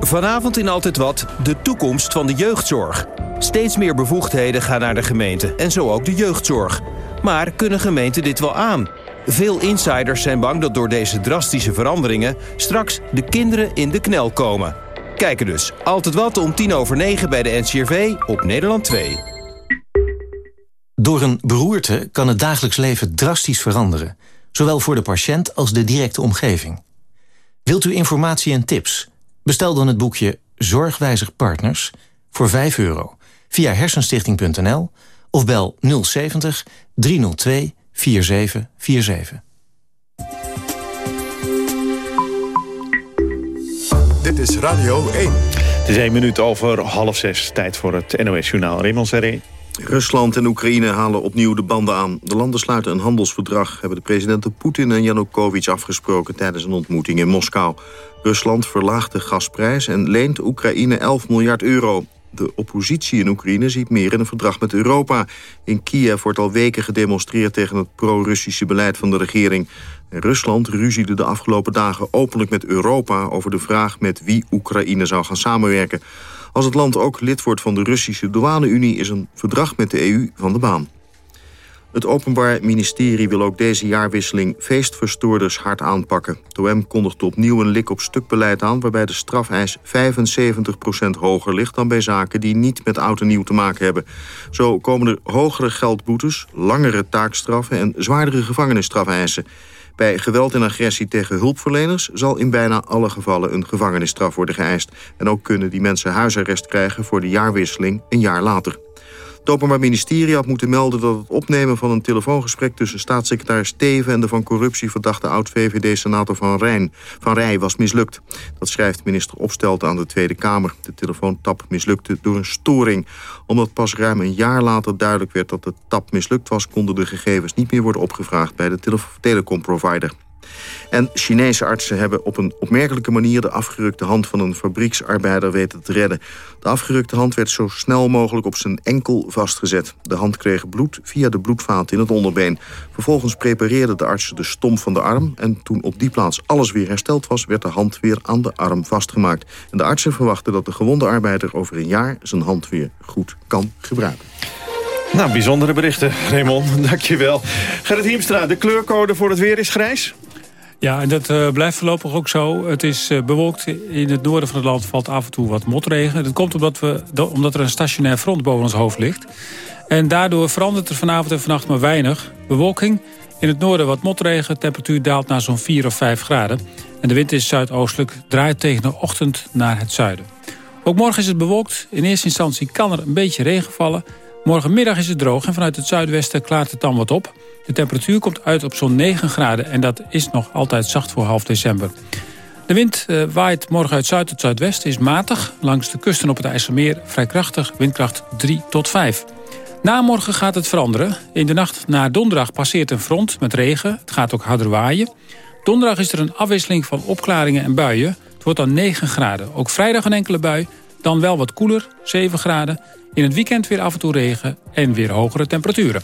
Speaker 21: Vanavond in Altijd Wat, de toekomst van de jeugdzorg. Steeds meer bevoegdheden gaan naar de gemeente en zo ook de jeugdzorg. Maar kunnen gemeenten dit wel aan? Veel insiders zijn bang dat door deze drastische veranderingen... straks de kinderen in de knel komen. Kijken dus. Altijd Wat om tien over negen bij de NCRV op Nederland 2.
Speaker 22: Door een beroerte kan het dagelijks leven drastisch veranderen. Zowel voor de patiënt als de directe omgeving. Wilt u informatie en tips? Bestel dan het boekje Zorgwijzig Partners voor 5 euro via hersenstichting.nl of bel 070 302 4747.
Speaker 1: Dit is Radio 1.
Speaker 2: Het is 1 minuut over half zes. Tijd voor het NOS-journaal. Raymond Serré.
Speaker 3: Rusland en Oekraïne halen opnieuw de banden aan. De landen sluiten een handelsverdrag, hebben de presidenten Poetin en Janukovic afgesproken tijdens een ontmoeting in Moskou. Rusland verlaagt de gasprijs en leent Oekraïne 11 miljard euro. De oppositie in Oekraïne ziet meer in een verdrag met Europa. In Kiev wordt al weken gedemonstreerd tegen het pro-Russische beleid van de regering. Rusland ruziede de afgelopen dagen openlijk met Europa... over de vraag met wie Oekraïne zou gaan samenwerken. Als het land ook lid wordt van de Russische douane-Unie... is een verdrag met de EU van de baan. Het Openbaar Ministerie wil ook deze jaarwisseling feestverstoorders hard aanpakken. Het OM kondigt opnieuw een lik-op-stuk-beleid aan... waarbij de strafeis 75% hoger ligt dan bij zaken die niet met oud en nieuw te maken hebben. Zo komen er hogere geldboetes, langere taakstraffen en zwaardere gevangenisstrafeisen. Bij geweld en agressie tegen hulpverleners zal in bijna alle gevallen een gevangenisstraf worden geëist. En ook kunnen die mensen huisarrest krijgen voor de jaarwisseling een jaar later. Het Openbaar Ministerie had moeten melden dat het opnemen van een telefoongesprek... tussen staatssecretaris Teven en de van corruptie verdachte oud-VVD-senator Van, Rijn, van Rij was mislukt. Dat schrijft minister Opstelt aan de Tweede Kamer. De telefoontap mislukte door een storing. Omdat pas ruim een jaar later duidelijk werd dat de tap mislukt was... konden de gegevens niet meer worden opgevraagd bij de telecomprovider. En Chinese artsen hebben op een opmerkelijke manier... de afgerukte hand van een fabrieksarbeider weten te redden. De afgerukte hand werd zo snel mogelijk op zijn enkel vastgezet. De hand kreeg bloed via de bloedvaat in het onderbeen. Vervolgens prepareerden de artsen de stomp van de arm... en toen op die plaats alles weer hersteld was... werd de hand weer aan de arm vastgemaakt. En de artsen verwachten dat de gewonde arbeider over een jaar... zijn hand weer goed kan gebruiken.
Speaker 2: Nou, bijzondere berichten, Raymond. Dankjewel. Gerrit Hiemstra, de kleurcode voor het weer is grijs?
Speaker 23: Ja, en dat uh, blijft voorlopig ook zo. Het is uh, bewolkt. In het noorden van het land valt af en toe wat motregen. Dat komt omdat, we, omdat er een stationair front boven ons hoofd ligt. En daardoor verandert er vanavond en vannacht maar weinig. Bewolking, in het noorden wat motregen. Temperatuur daalt naar zo'n 4 of 5 graden. En de wind is zuidoostelijk, draait tegen de ochtend naar het zuiden. Ook morgen is het bewolkt. In eerste instantie kan er een beetje regen vallen... Morgenmiddag is het droog en vanuit het zuidwesten klaart het dan wat op. De temperatuur komt uit op zo'n 9 graden en dat is nog altijd zacht voor half december. De wind uh, waait morgen uit zuid tot zuidwest, is matig. Langs de kusten op het IJsselmeer vrij krachtig, windkracht 3 tot 5. Na morgen gaat het veranderen. In de nacht naar donderdag passeert een front met regen. Het gaat ook harder waaien. Donderdag is er een afwisseling van opklaringen en buien. Het wordt dan 9 graden. Ook vrijdag een enkele bui. Dan wel wat koeler, 7 graden. In het weekend weer af en toe regen en weer hogere temperaturen.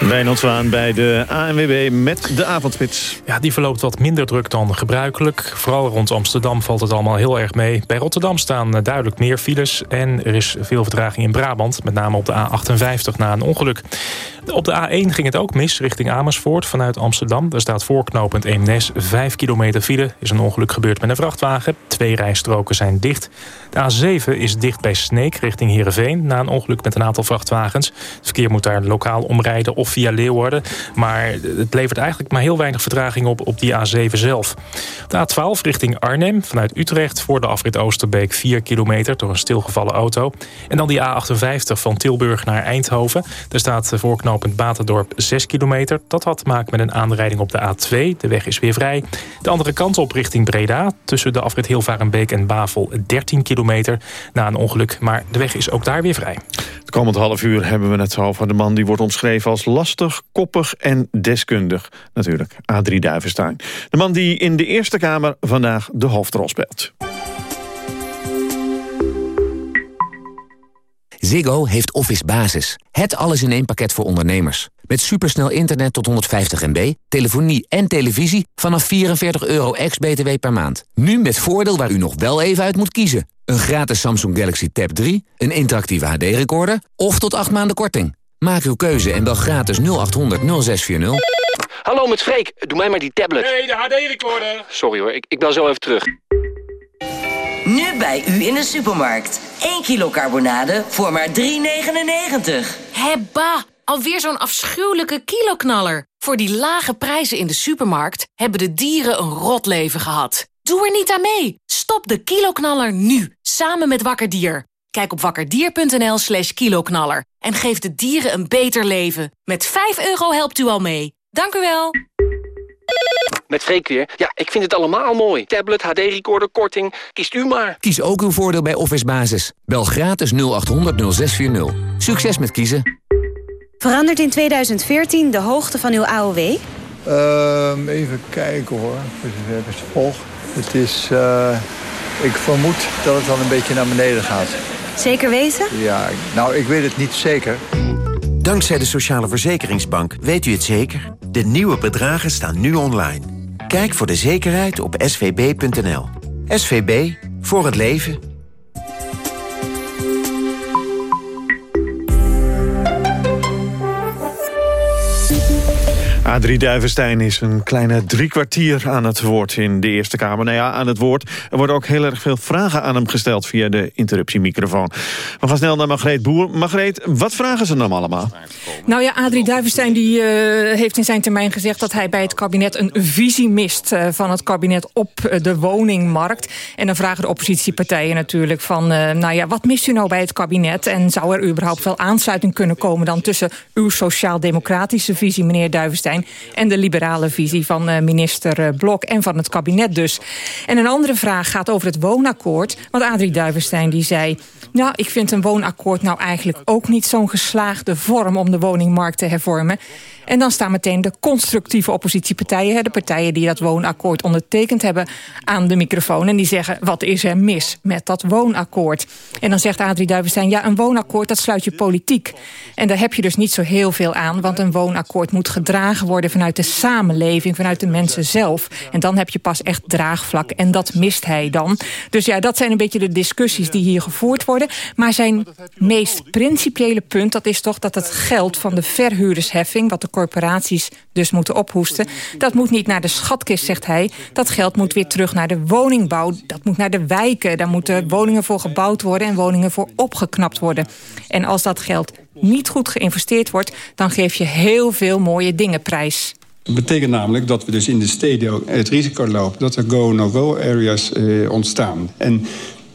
Speaker 2: Wijnald Zwaan bij de ANWB met de avondspits.
Speaker 7: Ja, die verloopt wat minder druk dan gebruikelijk. Vooral rond Amsterdam valt het allemaal heel erg mee. Bij Rotterdam staan eh, duidelijk meer files. En er is veel vertraging in Brabant. Met name op de A58 na een ongeluk. Op de A1 ging het ook mis richting Amersfoort vanuit Amsterdam. Daar staat voorknopend Eemnes 5 kilometer file. is een ongeluk gebeurd met een vrachtwagen. Twee rijstroken zijn dicht. De A7 is dicht bij Sneek richting Heerenveen... na een ongeluk met een aantal vrachtwagens. Het verkeer moet daar lokaal omrijden of via Leeuwarden. Maar het levert eigenlijk maar heel weinig vertraging op op die A7 zelf. De A12 richting Arnhem vanuit Utrecht... voor de afrit Oosterbeek 4 kilometer door een stilgevallen auto. En dan die A58 van Tilburg naar Eindhoven. Daar staat voorknopend Batendorp 6 kilometer. Dat had te maken met een aanrijding op de A2. De weg is weer vrij. De andere kant op richting Breda... tussen de afrit Hilvarenbeek en Bavel 13 kilometer... na een ongeluk, maar de weg is ook daar weer vrij.
Speaker 2: Het komend half uur hebben we het over de man die wordt omschreven als lastig, koppig en deskundig. Natuurlijk, A3 Duivenstein. De man die in de Eerste Kamer vandaag de hoofdrol speelt.
Speaker 24: Ziggo heeft Office Basis. Het alles in één pakket voor ondernemers. Met supersnel internet tot 150 MB, telefonie en televisie vanaf 44 euro ex-BTW per maand. Nu met voordeel waar u nog wel even uit moet kiezen. Een gratis Samsung Galaxy Tab 3, een interactieve HD-recorder of tot 8 maanden korting. Maak uw keuze en bel gratis 0800 0640.
Speaker 25: Hallo met Freek, doe mij maar die tablet.
Speaker 26: Nee, de HD-recorder.
Speaker 25: Sorry hoor, ik, ik bel zo even terug.
Speaker 27: Nu bij u in de supermarkt. 1 kilo carbonade voor maar 3,99.
Speaker 20: Hebba, alweer zo'n afschuwelijke kiloknaller. Voor die lage prijzen in de supermarkt hebben de dieren een rot leven gehad. Doe er niet aan mee. Stop de kiloknaller nu, samen met Wakkerdier. Kijk op wakkerdier.nl slash kiloknaller en geef de dieren een beter leven. Met 5 euro helpt u al mee. Dank u wel.
Speaker 25: Met Freek weer. Ja, ik vind het allemaal mooi. Tablet, HD-recorder, korting. Kiest u maar.
Speaker 24: Kies ook uw voordeel bij Office Basis. Bel gratis 0800 0640. Succes met kiezen.
Speaker 28: Verandert in 2014 de hoogte van uw AOW?
Speaker 29: Uh, even kijken hoor. Het is... Uh, ik vermoed dat het dan een beetje naar beneden gaat.
Speaker 28: Zeker weten?
Speaker 29: Ja, nou, ik weet het niet zeker.
Speaker 30: Dankzij de Sociale Verzekeringsbank weet u het zeker. De nieuwe bedragen staan nu online. Kijk voor de zekerheid op svb.nl. SVB, voor het leven.
Speaker 2: A3 Duivenstein is een kleine drie kwartier aan het woord in de Eerste Kamer. Nou ja, aan het woord. Er worden ook heel erg veel vragen aan hem gesteld via de interruptiemicrofoon. We gaan snel naar Margreet Boer. Margreet, wat vragen ze dan allemaal?
Speaker 10: Nou ja, Adrie Duivenstein die, uh, heeft in zijn termijn gezegd... dat hij bij het kabinet een visie mist uh, van het kabinet op uh, de woningmarkt. En dan vragen de oppositiepartijen natuurlijk van... nou ja, wat mist u nou bij het kabinet? En zou er überhaupt wel aansluiting kunnen komen... dan tussen uw sociaal-democratische visie, meneer Duivenstein en de liberale visie van uh, minister uh, Blok en van het kabinet dus. En een andere vraag gaat over het woonakkoord. Want Adrie Duivenstein die zei... nou, ik vind een woonakkoord nou eigenlijk ook niet zo'n geslaagde vorm... om de woningmarkt te hervormen. En dan staan meteen de constructieve oppositiepartijen... de partijen die dat woonakkoord ondertekend hebben aan de microfoon... en die zeggen, wat is er mis met dat woonakkoord? En dan zegt Adrie Duivenstein, ja, een woonakkoord, dat sluit je politiek. En daar heb je dus niet zo heel veel aan... want een woonakkoord moet gedragen worden vanuit de samenleving... vanuit de mensen zelf. En dan heb je pas echt draagvlak. En dat mist hij dan. Dus ja, dat zijn een beetje de discussies die hier gevoerd worden. Maar zijn meest principiële punt, dat is toch dat het geld van de verhuurdersheffing... wat de corporaties dus moeten ophoesten. Dat moet niet naar de schatkist, zegt hij. Dat geld moet weer terug naar de woningbouw. Dat moet naar de wijken. Daar moeten woningen voor gebouwd worden... en woningen voor opgeknapt worden. En als dat geld niet goed geïnvesteerd wordt... dan geef je heel veel mooie dingen prijs.
Speaker 11: Dat betekent namelijk dat we dus in de steden het risico lopen... dat er go-no-go areas eh, ontstaan. En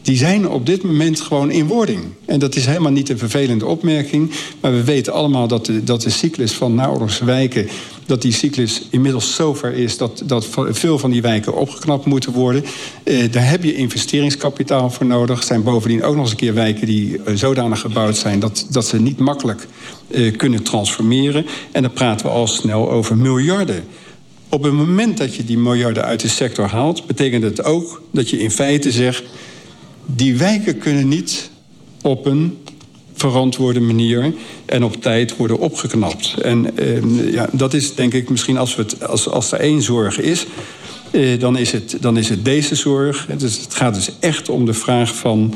Speaker 11: die zijn op dit moment gewoon in wording. En dat is helemaal niet een vervelende opmerking. Maar we weten allemaal dat de, dat de cyclus van naoorlogse wijken... dat die cyclus inmiddels zover is... dat, dat veel van die wijken opgeknapt moeten worden. Eh, daar heb je investeringskapitaal voor nodig. Er zijn bovendien ook nog eens een keer wijken die uh, zodanig gebouwd zijn... dat, dat ze niet makkelijk uh, kunnen transformeren. En dan praten we al snel over miljarden. Op het moment dat je die miljarden uit de sector haalt... betekent het ook dat je in feite zegt die wijken kunnen niet op een verantwoorde manier en op tijd worden opgeknapt. En eh, ja, dat is denk ik misschien als, we het, als, als er één zorg is... Eh, dan, is het, dan is het deze zorg. Dus het gaat dus echt om de vraag van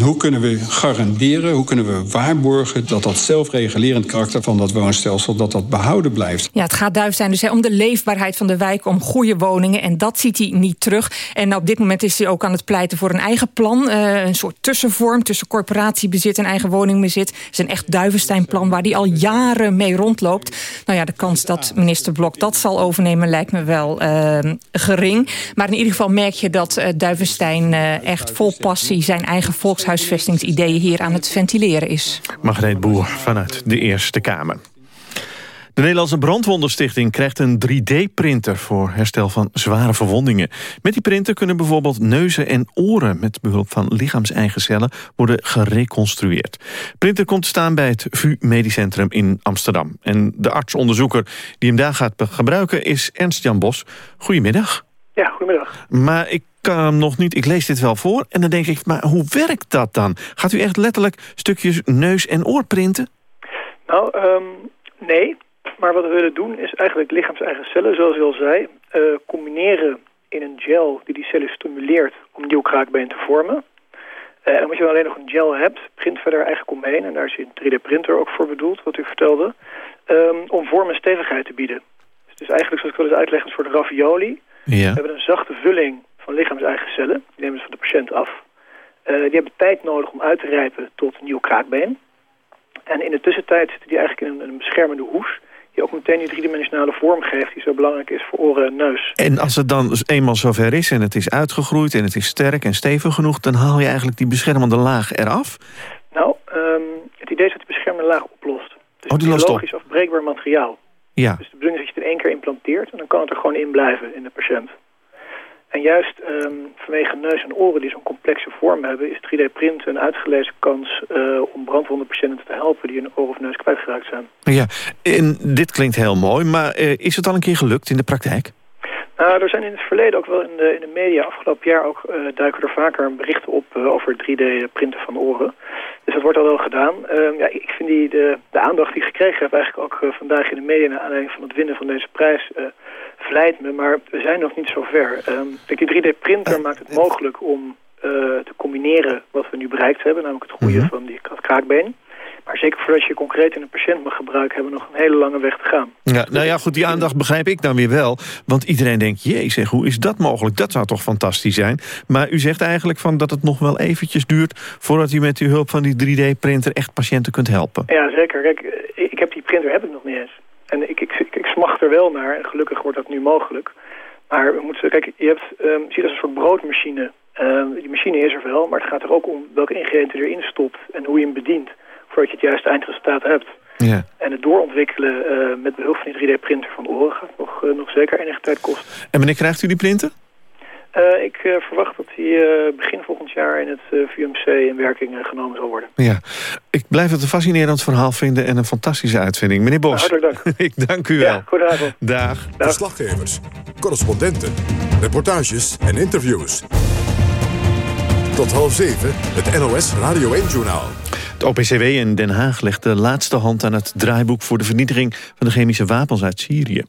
Speaker 11: hoe kunnen we garanderen, hoe kunnen we waarborgen... dat dat zelfregulerend karakter van dat woonstelsel dat dat behouden blijft?
Speaker 10: Ja, het gaat zijn dus om de leefbaarheid van de wijk... om goede woningen en dat ziet hij niet terug. En op dit moment is hij ook aan het pleiten voor een eigen plan. Uh, een soort tussenvorm tussen corporatiebezit en eigen woningbezit. Het is een echt Duivenstein-plan waar hij al jaren mee rondloopt. Nou ja, de kans dat minister Blok dat zal overnemen... lijkt me wel uh, gering. Maar in ieder geval merk je dat uh, Duivenstein echt vol passie... zijn eigen volks huisvestingsideeën hier aan het ventileren is.
Speaker 2: Margreet Boer vanuit de Eerste Kamer. De Nederlandse Brandwondenstichting krijgt een 3D-printer... voor herstel van zware verwondingen. Met die printer kunnen bijvoorbeeld neuzen en oren... met behulp van lichaamseigen cellen worden gereconstrueerd. De printer komt te staan bij het VU Medisch Centrum in Amsterdam. En de artsonderzoeker die hem daar gaat gebruiken is Ernst-Jan Bos. Goedemiddag.
Speaker 26: Ja, goedemiddag.
Speaker 2: Maar ik kan hem nog niet, ik lees dit wel voor... en dan denk ik, maar hoe werkt dat dan? Gaat u echt letterlijk stukjes neus en oor printen?
Speaker 26: Nou, um, nee. Maar wat we willen doen is eigenlijk lichaams-eigen cellen, zoals u al zei... Uh, combineren in een gel die die cellen stimuleert om nieuw kraakbeen te vormen. Uh, en als je dan alleen nog een gel hebt, print verder eigenlijk omheen... en daar is een 3D-printer ook voor bedoeld, wat u vertelde... Um, om vorm en stevigheid te bieden. Dus eigenlijk, zoals ik wel eens uitleg, een soort ravioli...
Speaker 2: Ja.
Speaker 26: We hebben een zachte vulling van lichaams-eigen cellen. Die nemen ze van de patiënt af. Uh, die hebben tijd nodig om uit te rijpen tot een nieuw kraakbeen. En in de tussentijd zitten die eigenlijk in een, een beschermende hoes... die ook meteen die driedimensionale vorm geeft... die zo belangrijk is voor oren en neus.
Speaker 2: En als het dan eenmaal zover is en het is uitgegroeid... en het is sterk en stevig genoeg... dan haal je eigenlijk die beschermende laag eraf?
Speaker 26: Nou, um, het idee is dat die beschermende laag oplost. Dus
Speaker 2: oh, die lost
Speaker 26: biologisch afbreekbaar materiaal.
Speaker 2: Ja.
Speaker 26: Dus de bedoeling is dat je het in één keer implanteert... en dan kan het er gewoon in blijven in de patiënt. En juist um, vanwege neus en oren die zo'n complexe vorm hebben... is 3D-printen een uitgelezen kans uh, om brandwondenpatiënten te helpen... die een oor of neus kwijtgeraakt zijn.
Speaker 2: Ja, en dit klinkt heel mooi, maar uh, is het al een keer gelukt in de praktijk?
Speaker 26: Nou, er zijn in het verleden ook wel in de, in de media afgelopen jaar ook uh, duiken er vaker berichten op uh, over 3D-printen van oren. Dus dat wordt al wel gedaan. Uh, ja, ik vind die, de, de aandacht die ik gekregen heb eigenlijk ook vandaag in de media naar aanleiding van het winnen van deze prijs vlijt me. Maar we zijn nog niet zo ver. Um, die 3D-printer maakt het mogelijk om te combineren wat we nu bereikt hebben, namelijk het goede mm -hmm. van die kraakbeen. Maar zeker voordat je concreet in een patiënt mag gebruiken... hebben we nog een hele lange weg te gaan.
Speaker 2: Ja, nou ja, goed, die aandacht begrijp ik dan weer wel. Want iedereen denkt, jee, zeg, hoe is dat mogelijk? Dat zou toch fantastisch zijn? Maar u zegt eigenlijk van dat het nog wel eventjes duurt... voordat u met uw hulp van die 3D-printer echt patiënten kunt helpen.
Speaker 26: Ja, zeker. Kijk, ik heb die printer heb ik nog niet eens. En ik, ik, ik, ik smacht er wel naar. En gelukkig wordt dat nu mogelijk. Maar we moeten, kijk, je hebt, um, ziet als een soort broodmachine. Um, die machine is er wel, maar het gaat er ook om welke ingrediënten erin stopt... en hoe je hem bedient voordat je het juiste eindresultaat hebt.
Speaker 2: Ja.
Speaker 26: En het doorontwikkelen uh, met behulp van die 3D-printer van oren gaat nog, uh, nog zeker enige tijd kosten.
Speaker 2: En wanneer krijgt u die printer?
Speaker 26: Uh, ik verwacht dat die begin volgend jaar in het VUMC in werking genomen zal worden.
Speaker 2: Ja, ik blijf het een fascinerend verhaal vinden en een fantastische uitvinding. Meneer Bos,
Speaker 26: nou, hartelijk dank.
Speaker 2: ik dank u wel.
Speaker 26: Ja, goedenavond.
Speaker 2: Dag.
Speaker 1: Dag. Verslaggevers, correspondenten, reportages en interviews. Tot half zeven, het NOS Radio 1-journaal.
Speaker 2: Het OPCW in Den Haag legt de laatste hand aan het draaiboek... voor de vernietiging van de chemische wapens uit Syrië.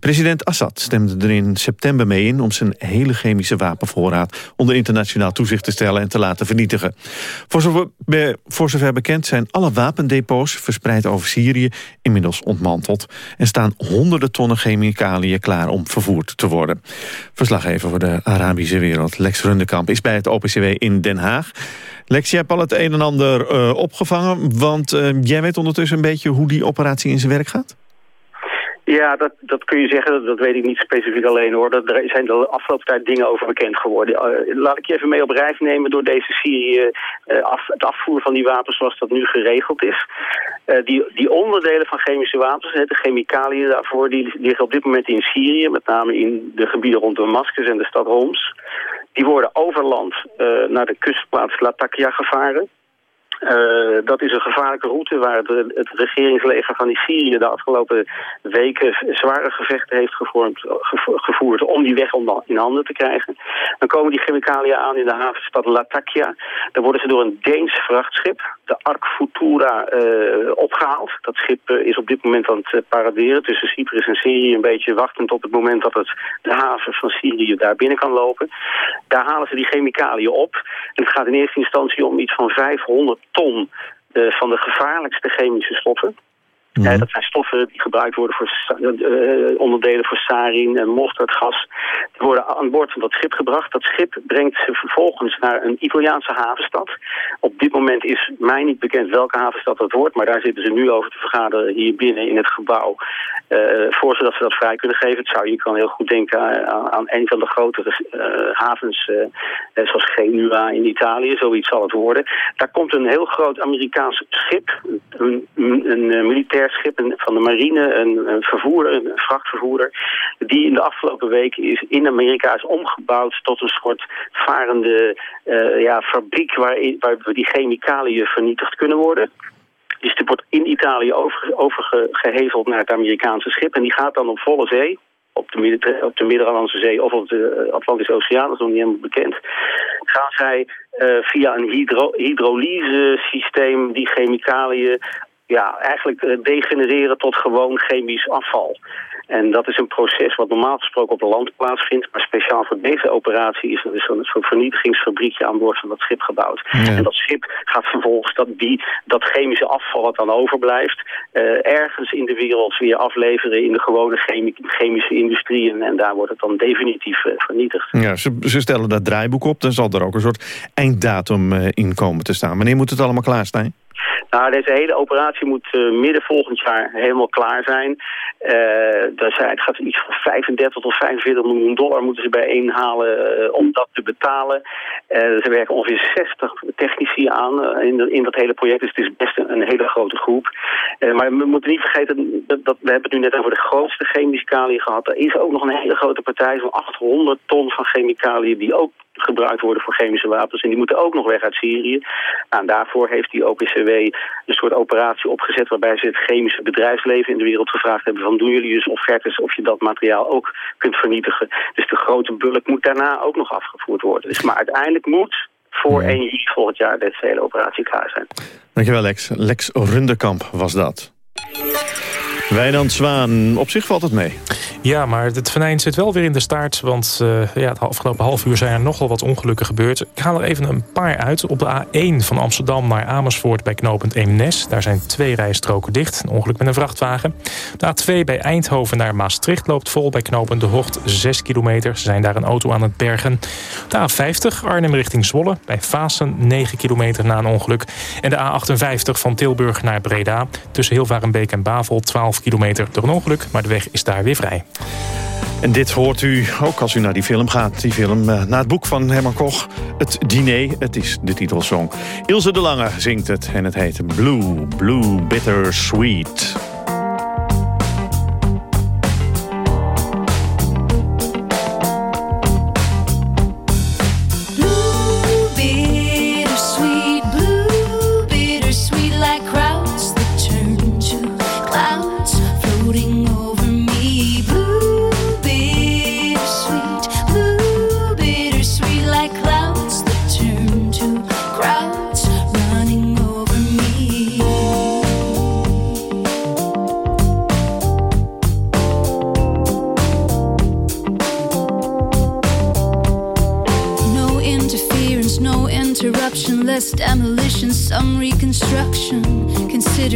Speaker 2: President Assad stemde er in september mee in... om zijn hele chemische wapenvoorraad onder internationaal toezicht te stellen... en te laten vernietigen. Voor zover, voor zover bekend zijn alle wapendepots verspreid over Syrië... inmiddels ontmanteld en staan honderden tonnen chemicaliën klaar om vervoerd te worden. Verslaggever voor de Arabische wereld, Lex Rundekamp, is bij het OPCW in Den Haag. Lex, je hebt al het een en ander uh, opgevangen, want uh, jij weet ondertussen een beetje hoe die operatie in zijn werk gaat?
Speaker 31: Ja, dat, dat kun je zeggen. Dat weet ik niet specifiek alleen hoor. Er zijn de afgelopen tijd dingen over bekend geworden. Uh, laat ik je even mee op reis nemen door deze Syrië. Het afvoer van die wapens zoals dat nu geregeld is. Die, die onderdelen van chemische wapens, de chemicaliën daarvoor, die liggen op dit moment in Syrië. Met name in de gebieden rond Damascus en de stad Homs. Die worden over land naar de kustplaats Latakia gevaren. Uh, dat is een gevaarlijke route waar het regeringsleger van Syrië de afgelopen weken zware gevechten heeft gevoerd om die weg in handen te krijgen. Dan komen die chemicaliën aan in de havenstad Latakia. Dan worden ze door een Deens vrachtschip, de Ark Futura, uh, opgehaald. Dat schip uh, is op dit moment aan het paraderen tussen Cyprus en Syrië, een beetje wachtend op het moment dat het de haven van Syrië daar binnen kan lopen. Daar halen ze die chemicaliën op. En het gaat in eerste instantie om iets van 500 ton uh, van de gevaarlijkste chemische stoffen. Mm dat zijn stoffen die gebruikt worden voor uh, onderdelen voor sarin en mosterdgas. Die worden aan boord van dat schip gebracht. Dat schip brengt ze vervolgens naar een Italiaanse havenstad. Op dit moment is mij niet bekend welke havenstad dat wordt, maar daar zitten ze nu over te vergaderen hier binnen in het gebouw. Uh, voor zodat ze dat vrij kunnen geven. Het zou, je kan heel goed denken aan, een van de grotere havens, zoals Genua in Italië. Zoiets zal het worden. Daar komt een heel groot Amerikaans schip, een, een, een militair schip van de marine, een, een een vrachtvervoerder, die in de afgelopen weken is, in Amerika is omgebouwd tot een soort varende uh, ja, fabriek waar, waar die chemicaliën vernietigd kunnen worden. Dus die wordt in Italië over, overgeheveld naar het Amerikaanse schip en die gaat dan op volle zee op de, op de Midden-Atlantische Zee of op de Atlantische Oceaan, dat is nog niet helemaal bekend, gaan zij uh, via een hydro hydrolyse systeem die chemicaliën ja, eigenlijk eh, degenereren tot gewoon chemisch afval. En dat is een proces wat normaal gesproken op de land plaatsvindt. Maar speciaal voor deze operatie is er dus een soort vernietigingsfabriekje aan boord van dat schip gebouwd. En dat schip gaat vervolgens dat, die, dat chemische afval wat dan overblijft... Uh, ergens in de wereld weer afleveren in de gewone chemi chemische industrie. En, daar wordt het dan definitief uh, vernietigd.
Speaker 2: Ja, ze, ze, stellen dat draaiboek op. Dan zal er ook een soort einddatum uh, in komen te staan. Wanneer moet het allemaal klaar staan?
Speaker 31: Nou, deze hele operatie moet uh, midden volgend jaar helemaal klaar zijn. Uh, zijn het gaat iets van 35 tot 45 miljoen dollar moeten ze bijeenhalen uh, om dat te betalen. er werken ongeveer 60 technici aan in, in, dat hele project, dus het is best een, hele grote groep. maar we moeten niet vergeten, dat, dat, we hebben het nu net over de grootste chemicaliën gehad. Er is ook nog een hele grote partij van 800 ton van chemicaliën die ook gebruikt worden voor chemische wapens. En die moeten ook nog weg uit Syrië. Nou, en daarvoor heeft die OPCW een soort operatie opgezet... waarbij ze het chemische bedrijfsleven in de wereld gevraagd hebben... van doen jullie dus offertes of je dat materiaal ook kunt vernietigen. Dus de grote bulk moet daarna ook nog afgevoerd worden. Dus, maar uiteindelijk moet voor 1 juli volgend jaar deze hele operatie klaar zijn.
Speaker 2: Dankjewel Lex. Lex Runderkamp was dat. Wijnand Zwaan, op zich valt het mee.
Speaker 7: Ja, maar het venijn zit wel weer in de staart. Want uh, ja, het afgelopen half uur zijn er nogal wat ongelukken gebeurd. Ik haal er even een paar uit. Op de A1 van Amsterdam naar Amersfoort bij knooppunt Eemnes. Daar zijn twee rijstroken dicht. Een ongeluk met een vrachtwagen. De A2 bij Eindhoven naar Maastricht loopt vol bij knooppunt De Hocht 6 kilometer. Ze zijn daar een auto aan het bergen. De A50 Arnhem richting Zwolle bij Vaassen 9 kilometer na een ongeluk. En de A58 van Tilburg naar Breda. Tussen Hilvarenbeek en Bavel 12 kilometer door een ongeluk. Maar de weg is daar weer vrij.
Speaker 2: En dit hoort u ook als u naar die film gaat. Die film uh, naar het boek van Herman Koch. Het diner, het is de titelsong. Ilse de Lange zingt het en het heet Blue, Blue Bitter Sweet.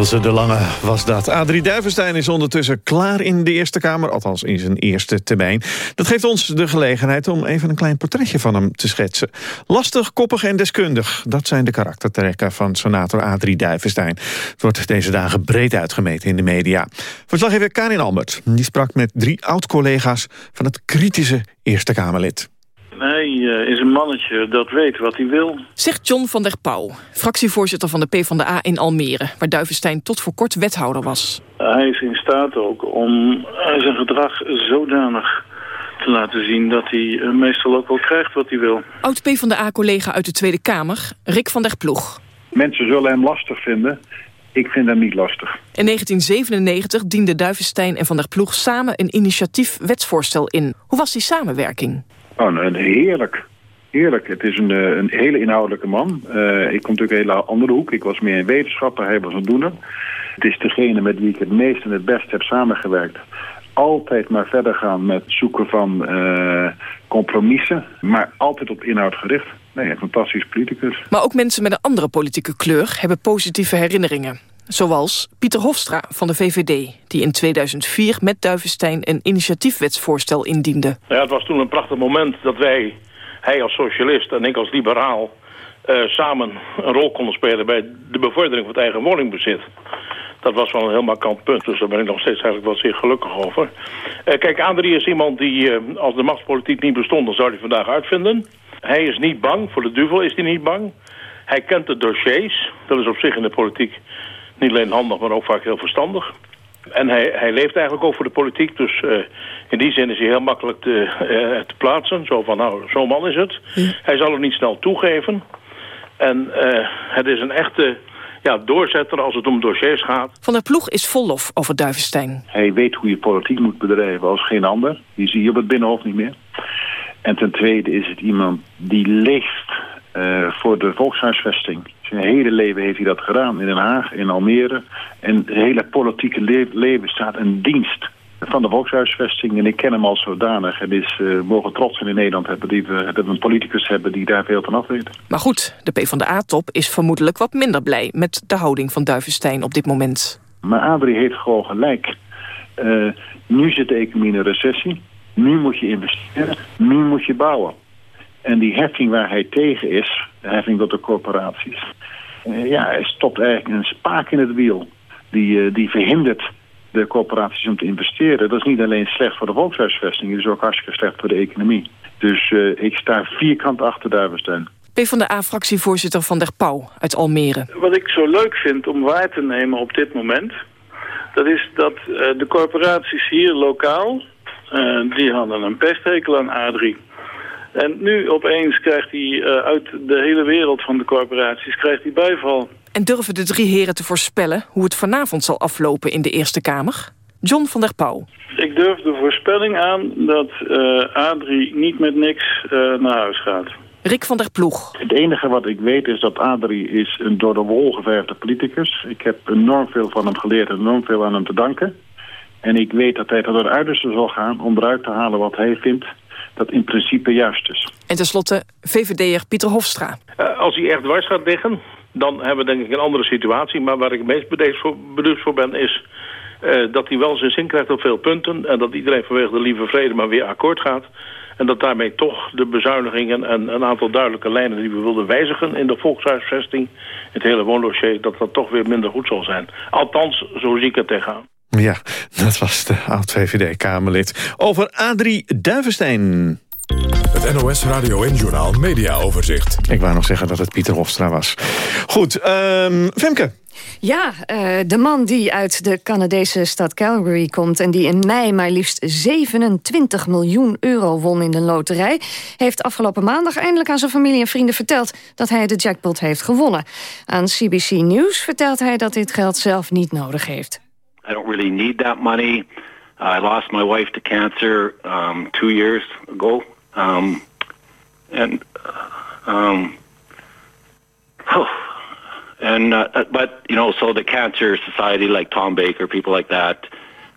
Speaker 2: De Lange was dat. Adrie Duivenstein is ondertussen klaar in de Eerste Kamer. Althans in zijn eerste termijn. Dat geeft ons de gelegenheid om even een klein portretje van hem te schetsen. Lastig, koppig en deskundig. Dat zijn de karaktertrekken van senator Adrie Duivenstein. Het wordt deze dagen breed uitgemeten in de media. Verslaggever Karin Albert. Die sprak met drie oud-collega's van het kritische Eerste Kamerlid.
Speaker 32: Hij eh, is een mannetje dat weet wat hij wil.
Speaker 33: Zegt John van der Pauw, fractievoorzitter van de PvdA in Almere... waar Duivenstein tot voor kort wethouder was.
Speaker 32: Hij is in staat ook om eh, zijn gedrag zodanig te laten zien... dat hij eh, meestal ook wel krijgt wat hij wil.
Speaker 33: Oud PvdA-collega uit de Tweede Kamer, Rick van der Ploeg.
Speaker 34: Mensen zullen hem lastig vinden. Ik vind hem niet lastig.
Speaker 33: In 1997 dienden Duivenstein en van der Ploeg samen een initiatief wetsvoorstel in. Hoe was die samenwerking?
Speaker 34: Oh, een heerlijk. Heerlijk. Het is een, eh, een hele inhoudelijke man. Eh, ik kom natuurlijk een hele andere hoek. Ik was meer een wetenschapper, hij was een doener. Het is degene met wie ik het meest en het best heb samengewerkt. Altijd maar verder gaan met zoeken van eh, compromissen. Maar altijd op inhoud gericht. Nee, een fantastisch politicus.
Speaker 33: Maar ook mensen met een andere politieke kleur hebben positieve herinneringen. Zoals Pieter Hofstra van de VVD, die in 2004 met Duivenstein een initiatiefwetsvoorstel indiende.
Speaker 32: Ja, het was toen een prachtig moment dat wij, hij als socialist en ik als liberaal... eh, samen een rol konden spelen bij de bevordering van het eigen woningbezit. Dat was wel een heel markant punt, dus daar ben ik nog steeds eigenlijk wel zeer gelukkig over. Eh, kijk, Adrie is iemand die, eh, als de machtspolitiek niet bestond, dan zou hij vandaag uitvinden. Hij is niet bang, voor de duivel is hij niet bang. Hij kent de dossiers, dat is op zich in de politiek niet alleen handig, maar ook vaak heel verstandig. En hij, hij leeft eigenlijk ook voor de politiek, dus eh, in die zin is hij heel makkelijk te, eh, te plaatsen. Zo van, nou, zo'n man is het. Hij zal het niet snel toegeven. En eh, het is een echte ja, doorzetter als het om dossiers gaat.
Speaker 33: Van der Ploeg is vol lof over Duivenstein.
Speaker 34: Hij weet hoe je politiek moet bedrijven als geen ander. Die zie je op het Binnenhof niet meer. En ten tweede is het iemand die leeft eh, voor de volkshuisvesting. Zijn hele leven heeft hij dat gedaan. In Den Haag, in Almere. En zijn hele politieke le- leven staat in dienst van de volkshuisvesting. En ik ken hem als zodanig. En is uh, mogen trots zijn in Nederland hebben die we, dat we een politicus hebben die daar veel van af weet.
Speaker 33: Maar goed, de PvdA-top is vermoedelijk wat minder blij... met de houding van Duivenstein op dit moment.
Speaker 34: Maar Adrie heeft gewoon gelijk. Uh, nu zit de economie in een recessie. Nu moet je investeren. Nu moet je bouwen. En die heffing waar hij tegen is, de heffing tot de corporaties... Uh, ja, hij stopt eigenlijk een spaak in het wiel. Die, uh, die verhindert de corporaties om te investeren. Dat is niet alleen slecht voor de volkshuisvesting, het is ook hartstikke slecht voor de economie. Dus uh, ik sta vierkant achter Duivenstein.
Speaker 33: PvdA-fractievoorzitter Van der Pauw uit Almere.
Speaker 32: Wat ik zo leuk vind om waar te nemen op dit moment... dat is dat uh, de corporaties hier lokaal
Speaker 35: Uh, die hadden een pesthekel aan Adrie. En nu opeens krijgt hij uh, uit de hele wereld van de corporaties krijgt hij bijval.
Speaker 33: En durven de drie heren te voorspellen hoe het vanavond zal aflopen in de Eerste Kamer? John van der Pauw.
Speaker 35: Ik durf de voorspelling aan dat uh, Adrie niet met niks naar huis gaat.
Speaker 33: Rick van der Ploeg.
Speaker 34: Het enige wat ik weet is dat Adrie is een door de wol geverfde politicus. Ik heb enorm veel van hem geleerd en enorm veel aan hem te danken. En ik weet dat hij tot het uiterste zal gaan om eruit te halen wat hij vindt dat in principe juist is.
Speaker 33: En tenslotte VVD'er Pieter Hofstra.
Speaker 32: Uh, als hij echt dwars gaat liggen, dan hebben we denk ik een andere situatie. Maar waar ik het meest beducht voor ben is... Uh, dat hij wel zijn zin krijgt op veel punten... en dat iedereen vanwege de lieve vrede maar weer akkoord gaat... En dat daarmee toch de bezuinigingen en een aantal duidelijke lijnen die we wilden wijzigen in de volkshuisvesting, het hele woondossier, dat dat toch weer minder goed zal zijn. Althans, zo zie ik het tegenaan.
Speaker 2: Ja, dat was de oud-VVD-Kamerlid. Over Adrie Duivenstein.
Speaker 1: Het NOS Radio en Journaal Media Overzicht.
Speaker 2: Ik wou nog zeggen dat het Pieter Hofstra was. Goed, um, Femke.
Speaker 36: Ja, uh, de man die uit de Canadese stad Calgary komt... en die in mei maar liefst 27 miljoen euro won in de loterij... heeft afgelopen maandag eindelijk aan zijn familie en vrienden verteld... dat hij de jackpot heeft gewonnen. Aan CBC News vertelt hij dat dit geld zelf niet nodig heeft.
Speaker 37: I don't really need that money. I lost my wife to cancer um, two years ago. Um, and um, oh, and uh, but you know, so the Cancer Society, like Tom Baker, people like that,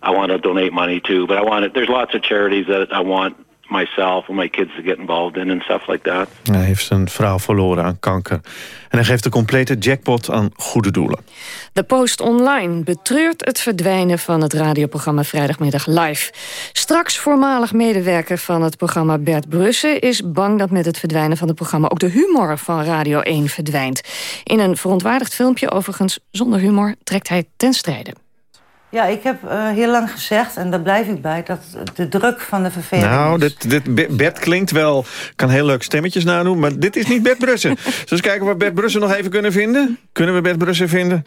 Speaker 37: I want to donate money to. But I want it. There's lots of charities that I want myself and my kids to get involved in and stuff like that.
Speaker 2: Hij heeft zijn vrouw verloren aan kanker. En hij geeft de complete jackpot aan goede doelen.
Speaker 36: De Post Online betreurt het verdwijnen van het radioprogramma Vrijdagmiddag Live. Straks voormalig medewerker van het programma Bert Brussen... is bang dat met het verdwijnen van het programma... ook de humor van Radio 1 verdwijnt. In een verontwaardigd filmpje, overigens zonder humor... trekt hij ten strijde.
Speaker 38: Ja, ik heb uh, heel lang gezegd, en daar blijf ik bij... dat de druk van de verveling
Speaker 2: Nou, dit, dit, Bert klinkt wel... kan heel leuk stemmetjes nadoen, maar dit is niet Bert Brussen. dus kijken of we Bert Brussen nog even kunnen vinden. Kunnen we Bert Brussen vinden?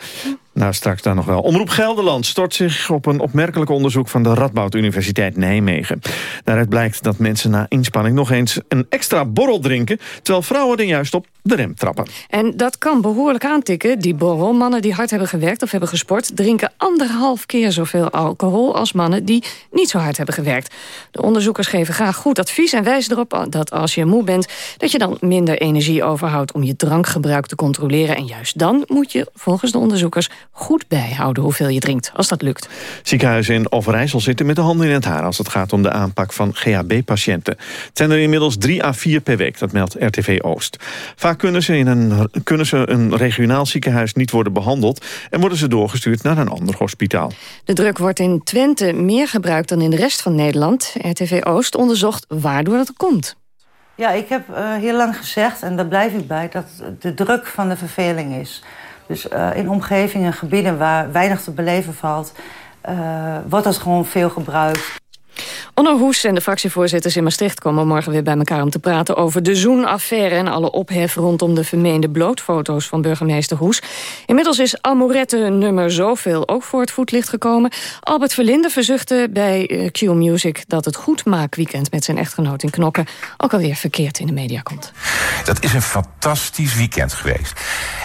Speaker 2: Nou, straks dan nog wel. Omroep Gelderland stort zich op een opmerkelijk onderzoek... van de Radboud Universiteit Nijmegen. Daaruit blijkt dat mensen na inspanning nog eens een extra borrel drinken... terwijl vrouwen er juist op de rem trappen.
Speaker 36: En dat kan behoorlijk aantikken, die borrel. Mannen die hard hebben gewerkt of hebben gesport... drinken anderhalf keer zoveel alcohol als mannen die niet zo hard hebben gewerkt. De onderzoekers geven graag goed advies en wijzen erop dat als je moe bent... dat je dan minder energie overhoudt om je drankgebruik te controleren. En juist dan moet je volgens de onderzoekers goed bijhouden hoeveel je drinkt, als dat lukt.
Speaker 2: Ziekenhuizen in Overijssel zitten met de handen in het haar... als het gaat om de aanpak van GHB-patiënten. Het zijn er inmiddels drie à vier per week, dat meldt RTV Oost. Vaak kunnen ze in een, kunnen ze een regionaal ziekenhuis niet worden behandeld... en worden ze doorgestuurd naar een ander hospitaal.
Speaker 36: De druk wordt in Twente meer gebruikt dan in de rest van Nederland. RTV Oost onderzocht waardoor dat komt.
Speaker 38: Ja, ik heb uh, heel lang gezegd, en daar blijf ik bij... dat de druk van de verveling is. Dus uh, in omgevingen, gebieden waar weinig te beleven valt... Uh, wordt dat gewoon veel gebruikt.
Speaker 36: Onno Hoes en de fractievoorzitters in Maastricht komen morgen weer bij elkaar om te praten over de Zoen-affaire en alle ophef rondom de vermeende blootfoto's van burgemeester Hoes. Inmiddels is Amorette nummer zoveel ook voor het voetlicht gekomen. Albert Verlinde verzuchtte bij eh, Q Music dat het goedmaakweekend met zijn echtgenoot in Knokken ook alweer verkeerd in de media komt.
Speaker 39: Dat is een fantastisch weekend geweest.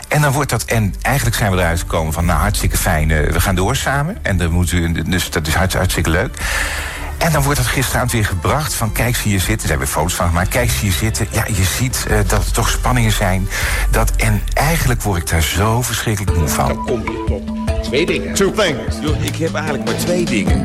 Speaker 39: En dan wordt dat, en eigenlijk zijn we eruit gekomen van nou hartstikke fijn, uh, we gaan door samen. En dan moet u, dus dat is hartstikke leuk. En dan wordt het gisteravond weer gebracht van kijk, zie je zitten. Er zijn weer foto's van gemaakt. Kijk, zie je zitten. Ja, je ziet uh, dat er toch spanningen zijn. Dat, en eigenlijk word ik daar zo verschrikkelijk moe van.
Speaker 40: Dan kom je tot twee dingen. Two things. Ik heb eigenlijk maar twee dingen.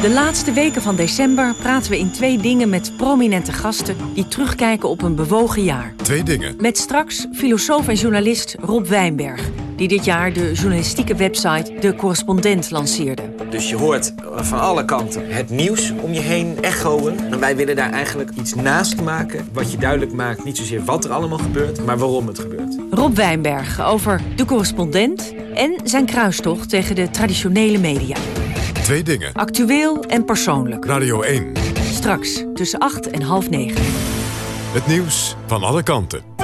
Speaker 41: De laatste weken van december praten we in Twee Dingen met prominente gasten... die terugkijken op een bewogen jaar.
Speaker 1: Twee Dingen.
Speaker 41: Met straks filosoof en journalist Rob Wijnberg... die dit jaar de journalistieke website De Correspondent lanceerde.
Speaker 42: Dus je hoort van alle kanten het nieuws om je heen echoen. En wij willen daar eigenlijk iets naast maken... wat je duidelijk maakt, niet zozeer wat er allemaal gebeurt... maar waarom het gebeurt.
Speaker 41: Rob Wijnberg over De Correspondent... en zijn kruistocht tegen de traditionele media.
Speaker 1: Twee dingen.
Speaker 41: Actueel en persoonlijk.
Speaker 1: Radio 1.
Speaker 41: Straks tussen 8 en half 9.
Speaker 1: Het nieuws van alle kanten.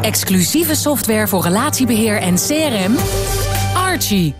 Speaker 43: Exclusieve software voor relatiebeheer en CRM. Archie.